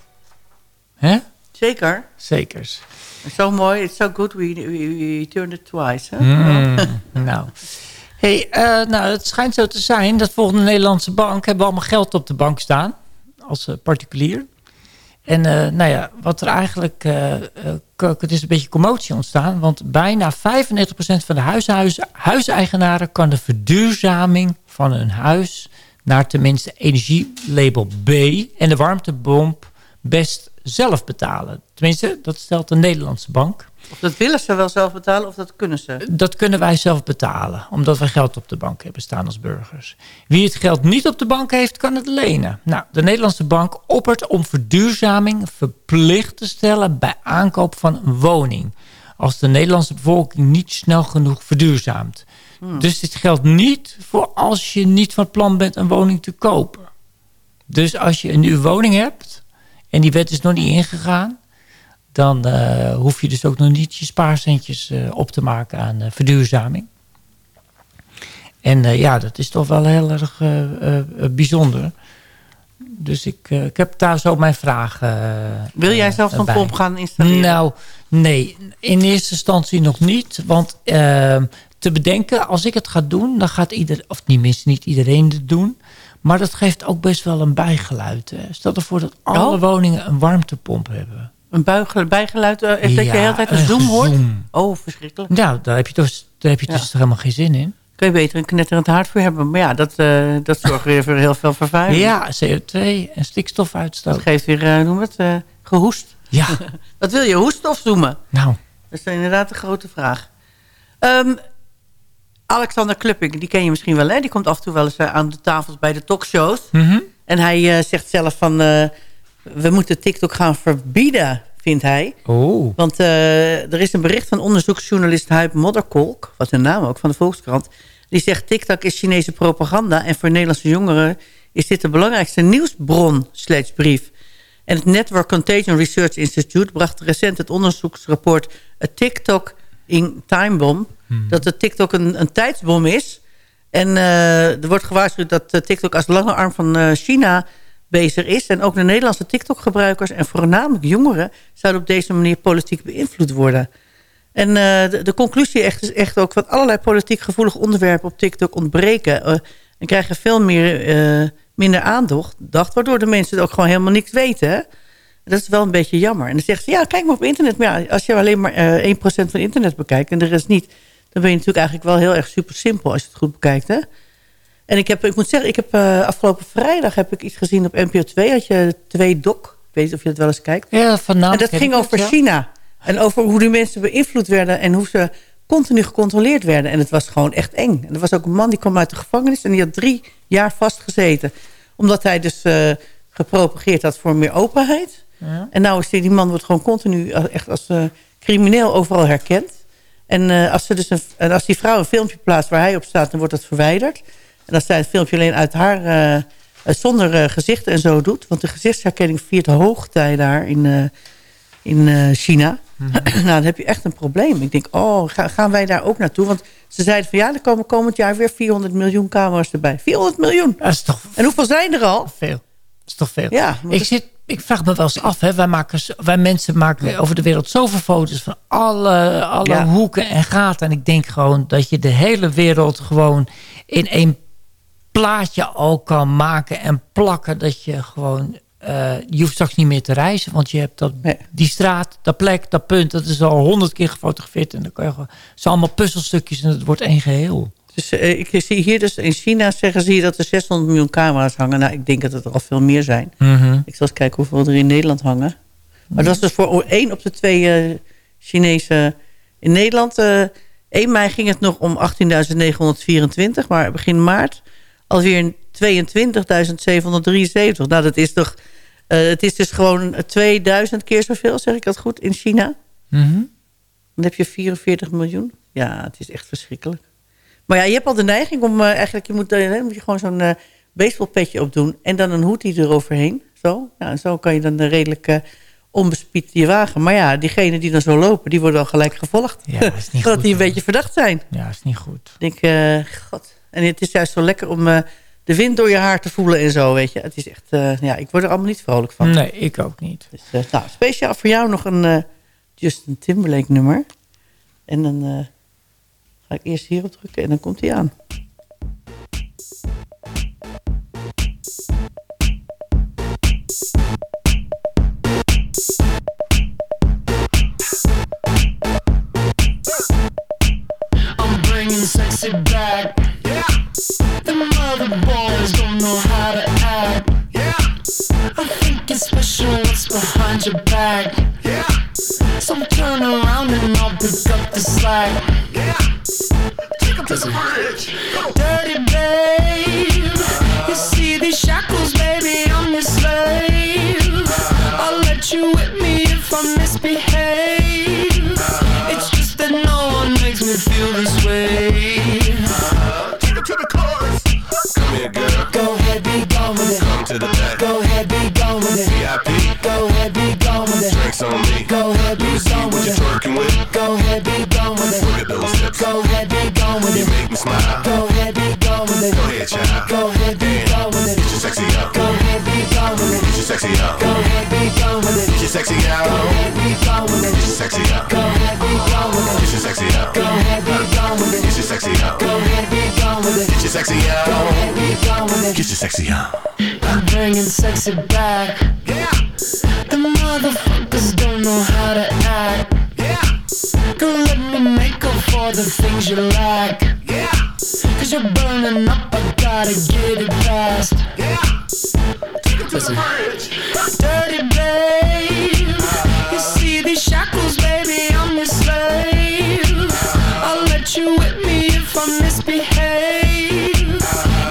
Hè? Zeker. Zekers. Zo mooi. It's so good we, we, we turned it twice. Hè? Mm, [laughs] nou. Hey, eh, nou, het schijnt zo te zijn dat volgens de Nederlandse bank... hebben we allemaal geld op de bank staan. Als uh, particulier. En uh, nou ja, wat er eigenlijk... het is een beetje commotie ontstaan. Want bijna 95% van de huiseigenaren... kan de verduurzaming van hun huis... naar tenminste energielabel B... en de warmtebomp best zelf betalen. Tenminste, dat stelt de Nederlandse bank. Of dat willen ze wel zelf betalen of dat kunnen ze? Dat kunnen wij zelf betalen, omdat wij geld op de bank hebben staan als burgers. Wie het geld niet op de bank heeft, kan het lenen. Nou, de Nederlandse bank oppert om verduurzaming verplicht te stellen bij aankoop van een woning. Als de Nederlandse bevolking niet snel genoeg verduurzaamt. Hmm. Dus dit geldt niet voor als je niet van plan bent een woning te kopen. Dus als je een nieuwe woning hebt en die wet is nog niet ingegaan dan uh, hoef je dus ook nog niet je spaarcentjes uh, op te maken aan uh, verduurzaming. En ja, dat is toch wel heel erg bijzonder. Dus ik, ik heb daar zo mijn vragen. Wil jij zelf een pomp gaan installeren? Nou, nee. In eerste instantie nog niet. Want te bedenken, als ik het ga doen, dan gaat iedereen, of niet, niet iedereen het doen. Maar dat geeft ook best wel een bijgeluid. Hè. Stel ervoor dat alle oh. woningen een warmtepomp hebben. Een buig, bijgeluid, uh, dat je de hele tijd een, zoom hoort? Oh, verschrikkelijk. Ja, daar heb je dus, daar heb je dus helemaal geen zin in. Kun je beter een knetterend hart voor hebben. Maar ja, dat, uh, dat zorgt weer voor heel veel vervuiling. Ja, CO2 en stikstofuitstoot. Dat geeft weer, uh, noem het, gehoest. Ja. [laughs] Wat wil je, hoesten of zoemen? Nou. Dat is inderdaad een grote vraag. Um, Alexander Klupping, die ken je misschien wel. Hè? Die komt af en toe wel eens aan de tafels bij de talkshows. Mm -hmm. En hij zegt zelf van... we moeten TikTok gaan verbieden vindt hij. Oh. Want uh, er is een bericht van onderzoeksjournalist Huip Modderkolk... wat een naam ook, van de Volkskrant... die zegt TikTok is Chinese propaganda... en voor Nederlandse jongeren is dit de belangrijkste nieuwsbron, slechts brief. En het Network Contagion Research Institute bracht recent het onderzoeksrapport... A TikTok in Time Bomb... Hmm. dat de TikTok een, een tijdsbom is... En uh, er wordt gewaarschuwd dat uh, TikTok als lange arm van uh, China bezig is. En ook de Nederlandse TikTok-gebruikers en voornamelijk jongeren... zouden op deze manier politiek beïnvloed worden. En uh, de, de, conclusie echt is echt ook... dat allerlei politiek gevoelige onderwerpen op TikTok ontbreken... En krijgen veel meer, minder aandacht... waardoor de mensen ook gewoon helemaal niks weten. Hè? Dat is wel een beetje jammer. En dan zegt ze, ja, kijk maar op internet. Maar ja, als je alleen maar 1% van internet bekijkt... en de rest niet... dan ben je natuurlijk eigenlijk wel heel erg super simpel... als je het goed bekijkt, hè? En ik, heb, ik moet zeggen, ik heb uh, afgelopen vrijdag heb ik iets gezien op NPO 2. Had je twee doc. Ik weet niet of je dat wel eens kijkt. Ja, vanavond. En dat ging over China. En over hoe die mensen beïnvloed werden. En hoe ze continu gecontroleerd werden. En het was gewoon echt eng. En er was ook een man die kwam uit de gevangenis. En die had drie jaar vastgezeten. Omdat hij dus uh, gepropageerd had voor meer openheid. Ja. En nou is die, die man wordt gewoon continu echt als uh, crimineel overal herkend. En als, ze dus een, als die vrouw een filmpje plaatst waar hij op staat... dan wordt dat verwijderd. En als zij het filmpje alleen uit haar... Uh, zonder gezichten en zo doet. Want de gezichtsherkenning viert hoogtij daar in, in China. Mm -hmm. [clears throat] nou, dan heb je echt een probleem. Ik denk, oh, ga, gaan wij daar ook naartoe? Want ze zeiden van ja, er komen komend jaar weer 400 miljoen camera's erbij. 400 miljoen! Dat is toch en hoeveel zijn er al? Veel. Is toch veel? Ja, ik, zit, ik vraag me wel eens af, hè, wij, maken, wij mensen maken over de wereld zoveel foto's van alle, alle ja. hoeken en gaten. En ik denk gewoon dat je de hele wereld gewoon in één plaatje al kan maken en plakken. Dat je gewoon... Uh, je hoeft straks niet meer te reizen. Want je hebt dat, nee. die straat, dat plek, dat punt. Dat is al honderd keer gefotografeerd. En dan kan je gewoon... Het zijn allemaal puzzelstukjes en het wordt één geheel. Dus uh, ik zie hier dus in China zeggen ze dat er 600 miljoen camera's hangen. Nou, ik denk dat het er al veel meer zijn. Mm -hmm. Ik zal eens kijken hoeveel er in Nederland hangen. Maar dat is dus voor één op de twee uh, Chinese... In Nederland, 1 mei ging het nog om 18.924. Maar begin maart alweer 22.773. Nou, dat is toch... Uh, het is dus gewoon 2000 keer zoveel, zeg ik dat goed, in China. Mm -hmm. Dan heb je 44 miljoen. Ja, het is echt verschrikkelijk. Maar ja, je hebt al de neiging om uh, eigenlijk... Je moet, uh, moet je gewoon zo'n uh, baseballpetje opdoen... en dan een hoodie eroverheen. Zo, ja, en zo kan je dan redelijk onbespied je wagen. Maar ja, diegenen die dan zo lopen... die worden al gelijk gevolgd. Ja, dat is niet [laughs] Dat goed, die een hoor. beetje verdacht zijn. Ja, dat is niet goed. Ik denk, god... En het is juist zo lekker om uh, de wind door je haar te voelen en zo, weet je. Het is echt, eh, ja, ik word er allemaal niet vrolijk van. Nee, ik ook niet. Dus, eh, nou, speciaal voor jou nog een eh, Justin Timberlake nummer. En dan eh, ga ik eerst hierop drukken en dan komt hij aan. Back. So turn around and I'll pick up the slack. Yeah. Take 'em to the bridge. Dirty babe. You see these shackles, baby, I'm your slave. I'll let you whip me if I misbehave. With it. Get your sexy out. Go ahead, be gone with Get your sexy out. Go ahead, be gone with it. Get your sexy out. Go ahead, be gone with it. Get your sexy out. Go ahead, be gone with it. Get your sexy Go out. ahead, be gone with it. Get your sexy out. I'm bringing sexy back. Yeah. The motherfuckers don't know how to act. Yeah. Girl, let me make up for the things you lack. Yeah. Cause you're burning up, I gotta get it fast. Yeah. Take it to the bridge. Dirty babe. You see these shackles, baby, I'm your slave. I'll let you whip me if I misbehave.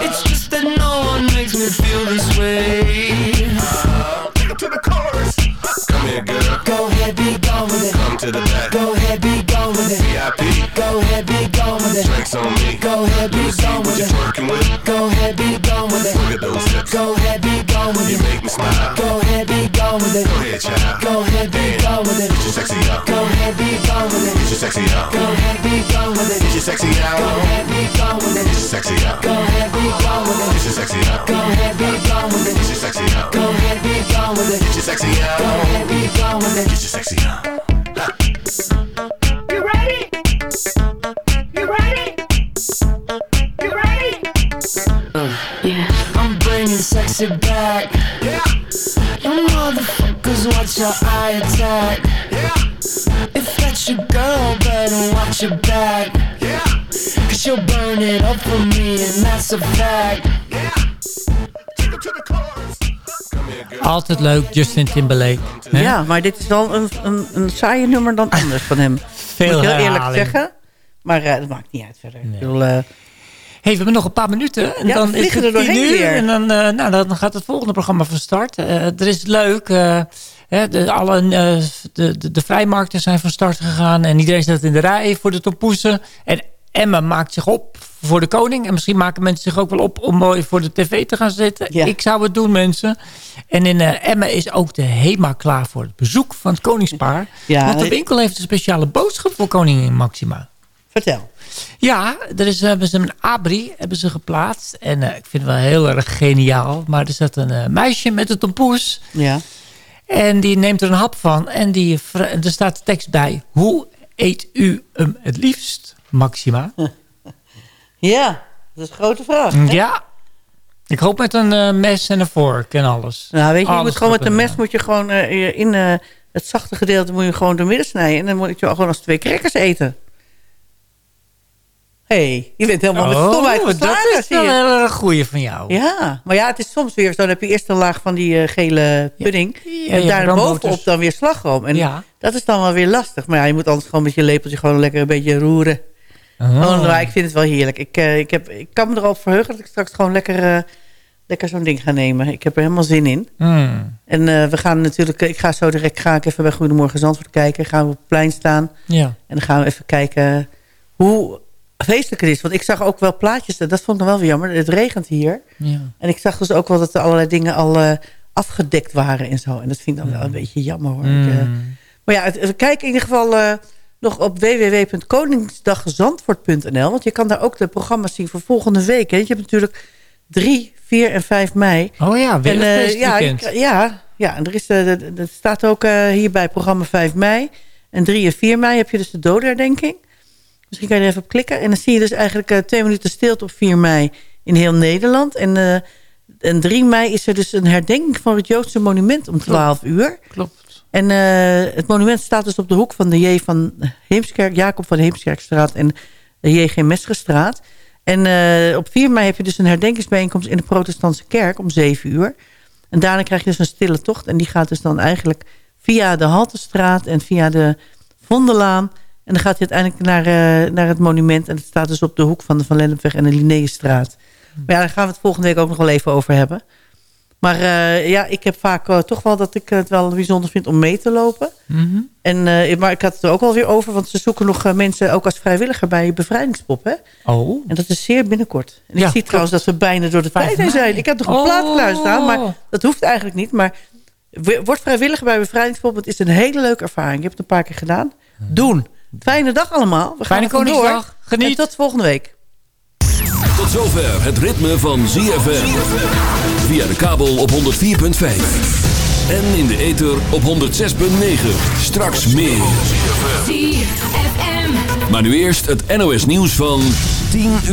It's just that no one makes me feel this way. Take it to the chorus. Come here, girl. Go ahead, be gone with it. Come to the back. Go ahead, be gone with it. VIP. Go ahead, be gone with it. Drinks on me. Go ahead, be gone your sexy out. Go ahead, be gone with it. Get your sexy Go out. ahead, be gone with Get it. your sexy out. Go ahead, be gone with Get it. your sexy out. Go ahead, be gone with Get it. your sexy out. Go ahead, be gone with it. Get your sexy Go out. ahead, be gone with it. Get your sexy out. You ready? You ready? You ready? Uh. yeah. I'm bringing sexy back. Yeah. You motherfuckers watch your eye attack. Yeah. That's your girl, better watch your back. Yeah. Cause she'll burn it up for me, and that's a fact. Yeah. Take it to the chorus. Altijd leuk, Justin Timberlake. hè? Ja, maar dit is wel een, een, een saaie nummer dan anders van hem. [laughs] Veel Moet ik heel eerlijk zeggen. Maar eh, dat maakt niet uit verder. Ik bedoel, eh, hey, we hebben nog een paar minuten. En Ja, dan we is het er doorheen uur. weer. En dan, eh, nou, dan gaat het volgende programma van start. Eh, er is leuk. eh, de, alle, eh, de, de, de vrijmarkten zijn van start gegaan. En iedereen staat in de rij voor de tompoesen. En Emma maakt zich op voor de koning. En misschien maken mensen zich ook wel op om mooi voor de tv te gaan zitten. Ja. Ik zou het doen, mensen. En in eh Emma is ook de HEMA klaar voor het bezoek van het koningspaar. Ja, Want de eh, winkel heeft een speciale boodschap voor koningin Maxima. vertel. Ja, er is, hebben ze een abri hebben ze geplaatst. En ik vind het wel heel erg geniaal. Maar er zat een meisje met een tompoes. Ja. En die neemt er een hap van. En die, er staat de tekst bij. Hoe eet u hem het liefst, Maxima? [laughs] ja, dat is een grote vraag. hè? Ja. Ik hoop met een eh, mes en een vork en alles. Nou, weet je, je moet gewoon met een en mes moet je gewoon eh, in eh, het zachte gedeelte moet je gewoon door midden snijden. En dan moet je gewoon als twee crackers eten. Hé, hey, je bent helemaal met stomheid Oh, dat is wel een goeie van jou. Ja, maar ja, het is soms weer zo. Dan heb je eerst een laag van die eh, gele pudding. Ja, en daar bovenop dan weer slagroom. En Ja. dat is dan wel weer lastig. Maar ja, je moet anders gewoon met je lepeltje gewoon lekker een beetje roeren. Oh. Oh, maar ik vind het wel heerlijk. Ik, eh, ik, heb, ik kan me erop verheugen dat ik straks gewoon lekker, eh, lekker zo'n ding ga nemen. Ik heb er helemaal zin in. Mm, En we gaan natuurlijk, ik ga zo direct ga ik even bij Goedemorgen Zandvoort kijken. Gaan we op het plein staan. ja. En dan gaan we even kijken hoe feestelijk het is. Want ik zag ook wel plaatjes, dat vond ik wel weer jammer. Het regent hier. ja. En ik zag dus ook wel dat er allerlei dingen al eh, afgedekt waren en zo. En dat vind ik dan wel een beetje jammer hoor. Ik, eh, Mm. maar ja, het, kijken in ieder geval eh, nog op www.koningsdagzandvoort.nl. Want je kan daar ook de programma's zien voor volgende week. Hè. Je hebt natuurlijk 3, 4 en 5 mei. Oh ja, weer En, ja, ja, ja, en er is, staat ook eh, hier bij programma 5 mei. En 3 en 4 mei heb je dus de dodenherdenking. Misschien kan je er even op klikken. En dan zie je dus eigenlijk eh, twee minuten stilte op 4 mei in heel Nederland. En, eh, en 3 mei is er dus een herdenking van het Joodse monument om 12 uur. Klopt. En eh, het monument staat dus op de hoek van de J. van Heemskerk, Jacob van Heemskerkstraat en de J.G. Mesgestraat. En op 4 mei heb je dus een herdenkingsbijeenkomst in de protestantse kerk om 7 uur. En daarna krijg je dus een stille tocht. En die gaat dus dan eigenlijk via de Haltestraat en via de Vondelaan. En dan gaat hij uiteindelijk naar, eh, naar het monument. En het staat dus op de hoek van de Van Lennepweg en de Linnaeusstraat. Maar ja, daar gaan we het volgende week ook nog wel even over hebben. Maar eh, ja, ik heb vaak eh, toch wel dat ik het wel bijzonder vind om mee te lopen. Mhm. En, maar ik had het er ook wel weer over, want ze zoeken nog mensen ook als vrijwilliger bij Bevrijdingspop. Hè? Oh. En dat is zeer binnenkort. En Ja, ik zie trouwens dat we bijna door de tijd heen zijn. Ik heb nog een Oh. plaat klaar staan, maar dat hoeft eigenlijk niet. Maar word vrijwilliger bij Bevrijdingspop. Het is een hele leuke ervaring. Ik heb het een paar keer gedaan. Doen. Fijne dag allemaal. We gaan Fijne vandoor. Koningsdag. Geniet. En tot volgende week. Tot zover het ritme van ZFM. Via de kabel op 104.5. En in de ether op 106.9. Straks meer. Maar nu eerst het NOS nieuws van 10 uur.